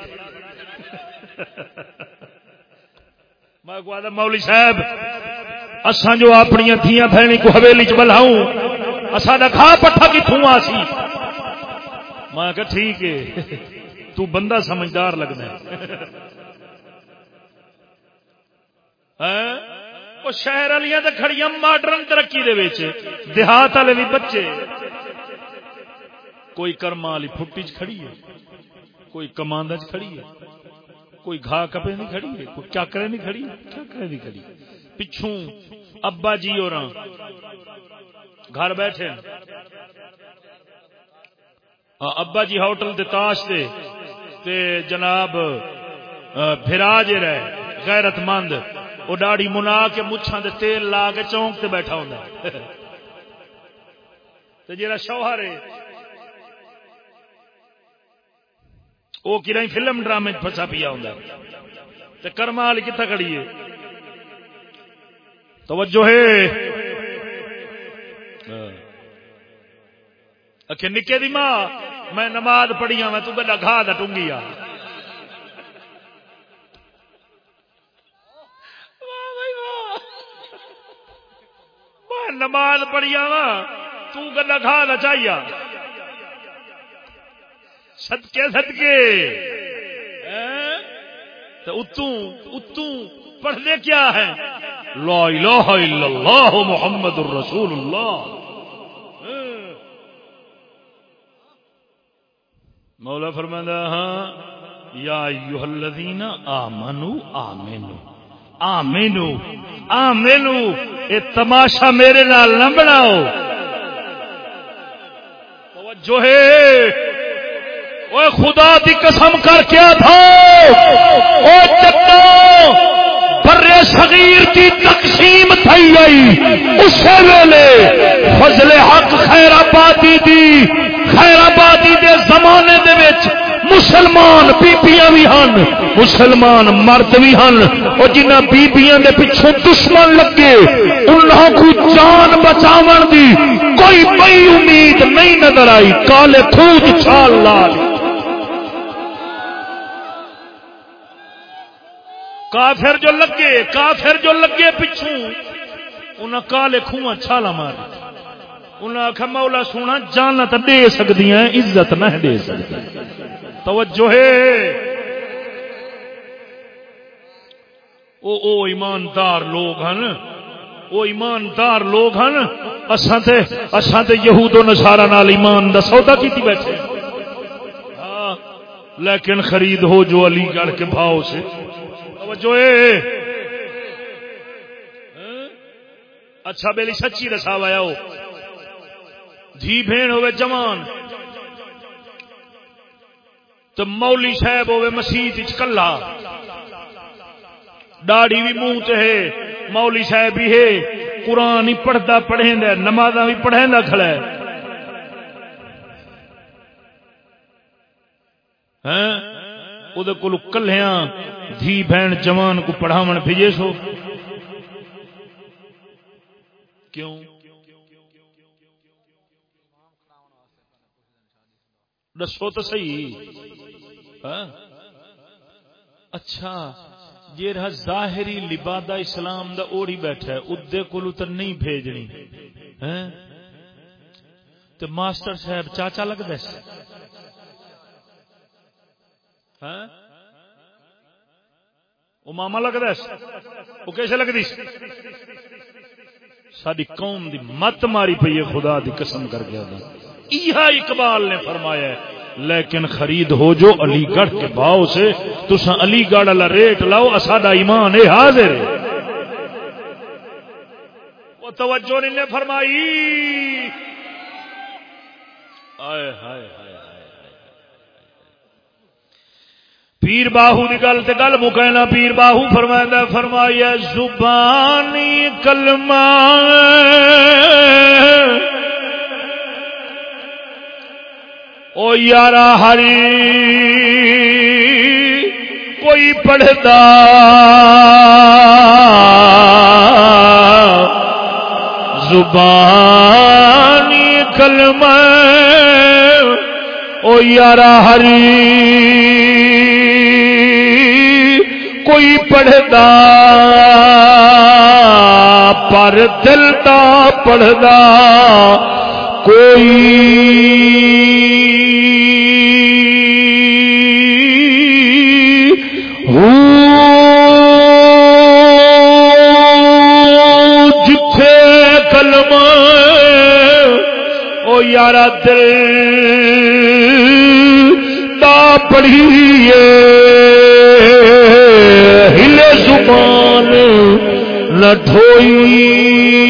میں کو آدھا مولی صاحب، اساں جو اپنی تھیاں بہنی کو حویلی چ بلاؤں، اساں دا کھا پٹھا کتوں آ سی؟ میں کہا ٹھیک ہے، تو بندہ سمجھدار لگنا ہے۔ وہ شہر والی تو کھڑی ماڈرن ترقی دیہات والے بھی بچے۔ کوئی کرما والی فٹی چڑی ہے، کوئی کماند کھڑی ہے، کوئی گھا کپے نہیں کھڑی ہے، کوئی چاکرے نہیں کھڑی چاکرے نہیں کھڑی پچھوں ابا جی اور گھر بیٹھے۔ ہاں، ابا جی ہوٹل دے تاش دے تے جناب پھرا جے رہے غیرت مند وہ ڈاڑی منا کے مچھان دے تیل لا کے چونک تے بیٹھا ہوں تے جیڑا شوہر ہے وہ کہیں فلم ڈرامے پھسا پیا ہوں تے کرما والی کتنا کڑی ہے توجہ ہے اکھے نکے دی ماں میں نماز پڑھی ہوں میں تو بڑا گھا دا ٹونگی آ نماز پڑھی وا تو گلا کھا دا چاہیے صدقے صدقے۔ ہاں؟ اتوں اتوں پڑھنے کیا ہے؟ لا الہ الا اللہ محمد الرسول اللہ۔ ہاں؟ مولا فرمایا ہاں؟ یا ایوہ الذین آمنو آمنو آمنو آمنو یہ تماشا میرے نال نہ بناؤ۔ توجہ ہے۔ وہ خدا دی قسم کر کیا تھا او چکو، برے صغیر کی تقسیم تھی گئی۔ اسی ویلے فضل حق خیر آبادی دی، خیر آبادی دے زمانے دے وچ مسلمان بیبیاں بھی ہن، مسلمان مرد بھی ہن۔ اور جنہ بیبیاں دے پیچھے دشمن لگے، انہاں کو جان بچاون دی کوئی بئی امید نہیں نظر آئی۔ کالے خود چھال لال۔ کافر جو لگے، کافر جو لگے پچھوں انہاں کالے کھواں چھالا مارے انہیں آخیا مولا سونا جانا تو دے سکتی ہیں عزت نہ دے سکتی توجہ ہے۔ او او ایماندار لوگ ہیں وہ ایماندار لوگ ہیں اساں تے اساں تے یہود و نصارا نال ایمان دا سودا کیتی بیٹھے۔ ہاں لیکن خرید ہو جو علی گڑھ کے بھاؤ سے۔ توجہ ہے۔ ہاں؟ اچھا بیلی، سچی رسا وایا ہو دھی بھین ہوئے جوان۔ تو مولی صاحب ہوئے مسیح کلا ڈاڑی بھی منہ ہے مولی صاحب بھی ہے۔ قرآن ہی پڑھتا پڑھیں دے نماز بھی پڑھیں کھڑا ہے۔ ہاں؟ وہ کو کلیاں دھی بہن جوان کو پڑھاون بھیجے سو۔ کیوں؟ دسو تو سی ہاں؟ ہاں؟ اچھا جی رہا ظاہری لبادہ اسلام دا اوڑی بیٹھا ہے ادے کو تو نہیں بھیجنی۔ ہاں؟ تو ماسٹر صاحب چاچا لگتا ہے؟ ہاں؟ وہ ماما لگتا ہے؟ وہ کیسے لگتی؟ ساری قوم دی مت ماری پی خدا دی قسم کر گیا یہ اقبال نے فرمایا ہے۔ لیکن خرید ہو جو علی گڑھ کے بھاؤ سے تسا علی گڑھ والا ریٹ لاؤ، اساڈا ایمان ہے حاضر وہ توجہ نے فرمائی۔ آئے ہائے ہائے پیر باہو کی گل تو گل مکینا پیر باہو فرمائدہ فرمایا، زبانی کلمہ او یارا ہری، کوئی پڑھتا، زبانی کلم او یارا ہری، کوئی پڑھتا، پر دلتا پڑھتا کوئی جتھے کلم او یارا دل دا پڑھیے۔ ہلے زبان نہ ڈھوئی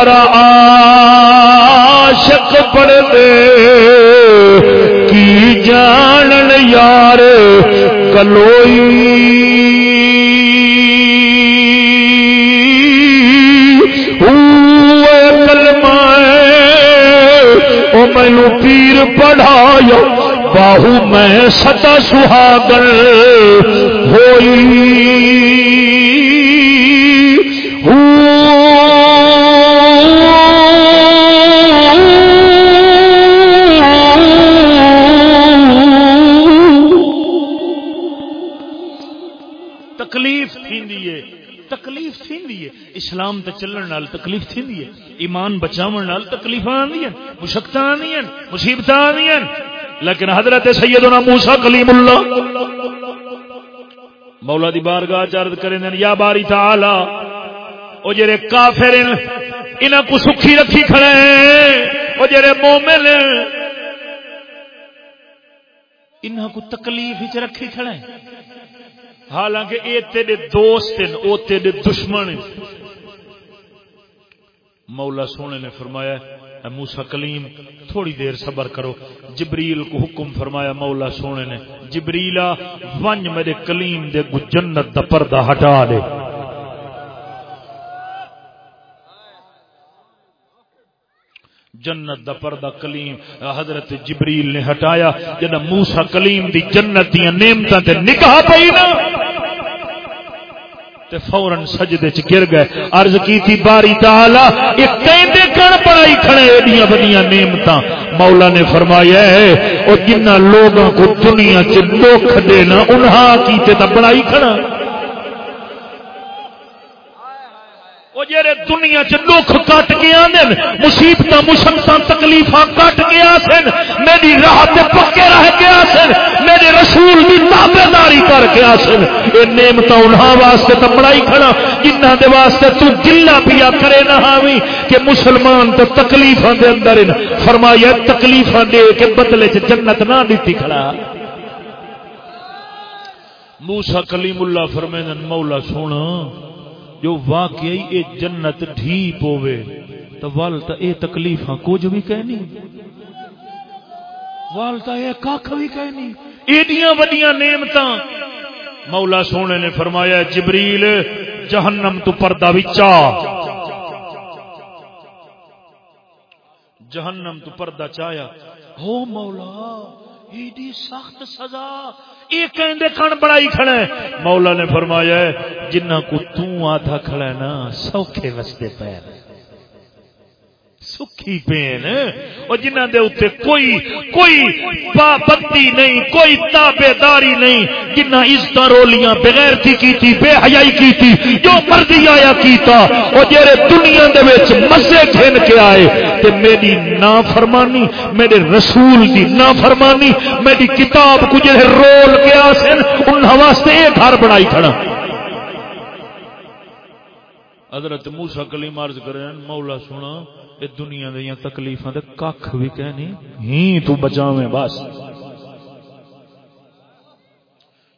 یار عاشق پڑ دے کی جانن یار کلوئی۔ مینو پیر پڑھایا، باہو میں ستا سہاگر ہوئی۔ تے چلن نال تکلیف تھی ایمان بچاون نال تکلیف آندی مشقت آندی مصیبت آندی لیکن حضرت سیدنا موسیٰ کلیم اللہ مولا دی بارگاہ چارد کریں یا باری تعالی، او جڑے کافر انہاں کو سکھی رکھی کھڑے او جڑے مومن انہاں کو تکلیف وچ رکھی کھڑے حالانکہ اے تیرے دوست ہیں، او تیرے دشمن ہیں۔ مولا سونے نے فرمایا موسا کلیم، تھوڑی دیر صبر کرو۔ جبریل کو حکم فرمایا مولا سونے نے جبریلا ونج میرے کلیم دے گو جنت دا پردہ ہٹا دے۔ جنت دا پردہ کلیم حضرت جبریل نے ہٹایا۔ جنا موسا کلیم دی جنت دیا نعمتاں تے نکاح پئی نا۔ تے فورن سجدے چ گر گئے۔ عرض کی تھی باری تعالی یہ کہندے کن پڑائی کھڑے ایڈیاں بدیاں نعمتاں۔ مولا نے فرمایا ہے، او جنہ لوگوں کو دنیا چ دکھ دینا، انہاں کیتے تے بڑائی کھڑا۔ جڑے دنیا چ دکھ کٹ گیا مصیبت مشکل تکلیف کٹ گیا سن میری راہ پکے رہ گیا سن میرے رسول کی تابے داری کر گیا سن یہ نعمت انہوں واسطے تو بڑائی کھڑا جنہ دے واسطے تو گلا پیا کرے نہ ہاوی کہ مسلمان تو تکلیف دے اندر فرمایا تکلیف دے کے بدلے چ جنت نہ دیتی کھڑا۔ موسا کلیم اللہ فرمائن مولا سونا جو واقعی اے جنت ڈھی پوے تو والتا اے تکلیفاں کچھ بھی کہنی۔ والتا اے کاکھ بھی کہنی۔ ایڈیاں وڈیاں نعمتاں۔ مولا سونے نے فرمایا جبریل، جہنم تو پردہ وچا جہنم تو پردہ چایا۔ ہو مولا ایڈی سخت سزا۔ یہ کہندے کھڑ بڑائی کھڑا ہے۔ مولا نے فرمایا ہے جنہ کو تو آدھا کھڑا ہے نا، سوکھے وستے پیر۔ سکھی پین۔ اور جنہ دے اتنے کوئی کوئی پابندی نہیں، کوئی تابے داری نہیں جنہ عزت رولیاں بغیر تھی کی تھی بے حیائی کی تھی جو مرضی آیا کیتا، اور جڑے دنیا دے وچ مزے کھین کے آئے تے میری نافرمانی، میرے رسول دی نافرمانی، میری کتاب کو جڑے رول گیا سن ان واسطے یہ گھر بنائی کھڑا۔ حضرت موسا کلیم عرض کریں، مولا سنا اے دنیا دیا تکلیفاں تے کھ بھی کہنی، ہی تو بچاویں بس۔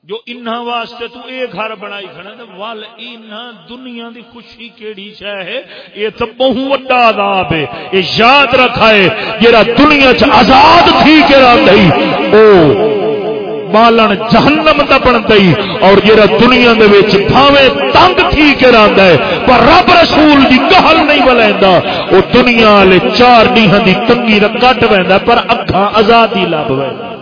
جو انہاں واسطے تو اے گھر بنائی کھڑا تے ول انہاں دنیا دی خوشی کیڑی شے ہے؟ اے تے بہت وڈا عذاب ہے۔ اے یاد رکھائے جڑا دنیا چ آزاد تھی کے رہندی او بالن جہنم دا بنتا اور جہاں دنیا دے وچ بھاوے تنگ تھی کے رہندا ہے، پر رب رسول دی گہل نہیں ولیندا او دنیا والے چار نیہاں دی تنگی رکھ کٹ ویندا پر اکھاں آزادی لب ویندا